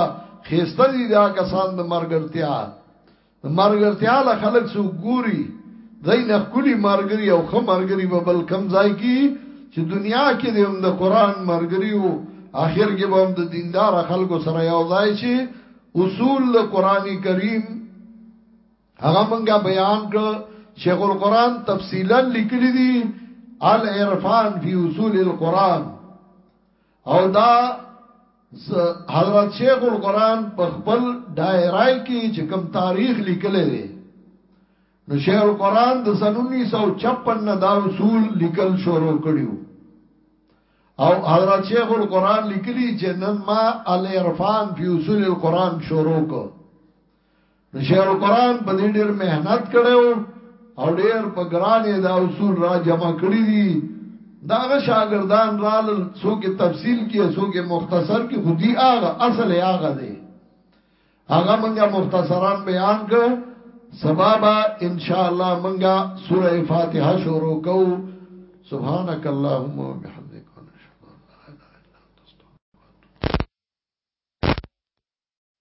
خسته دي دا کسان د مرګرتیا مرګرتیا له خلک سو ګوري زین خکلی مرګری او خ مرګری په بل کم ځای کی چې دنیا کې د هم د قران مرګری او اخر کې به هم د دیندار خلکو سره یو ځای شي اصول د قران کریم هغه مونږه بیان کړ شیخ القران تفصیلا لیکلی دی العرفان فی اصول القران او دا حضرت شیخ القران په خپل دایره کې چې کوم تاریخ لیکلی دی نو شیخ القران د سن 1956 نه دا اصول لیکل شروع کړیو او حضرت شیخ القران لیکلی چې نن ما العرفان فی اصول القران شروع کړ نو شیخ القرآن په دې ډیر محنت کړی وو او ډیر په ګران یې دا اصول را جمع کړی دي داغه شاګردان رالل څوک تفصیل کې څوک مختصر کې خودي هغه اصل هغه دی هغه منګه مختصرا بیان ک سبابا ان شاء الله منګه سوره فاتحه شروع کو سبحانك اللهم وبحمدك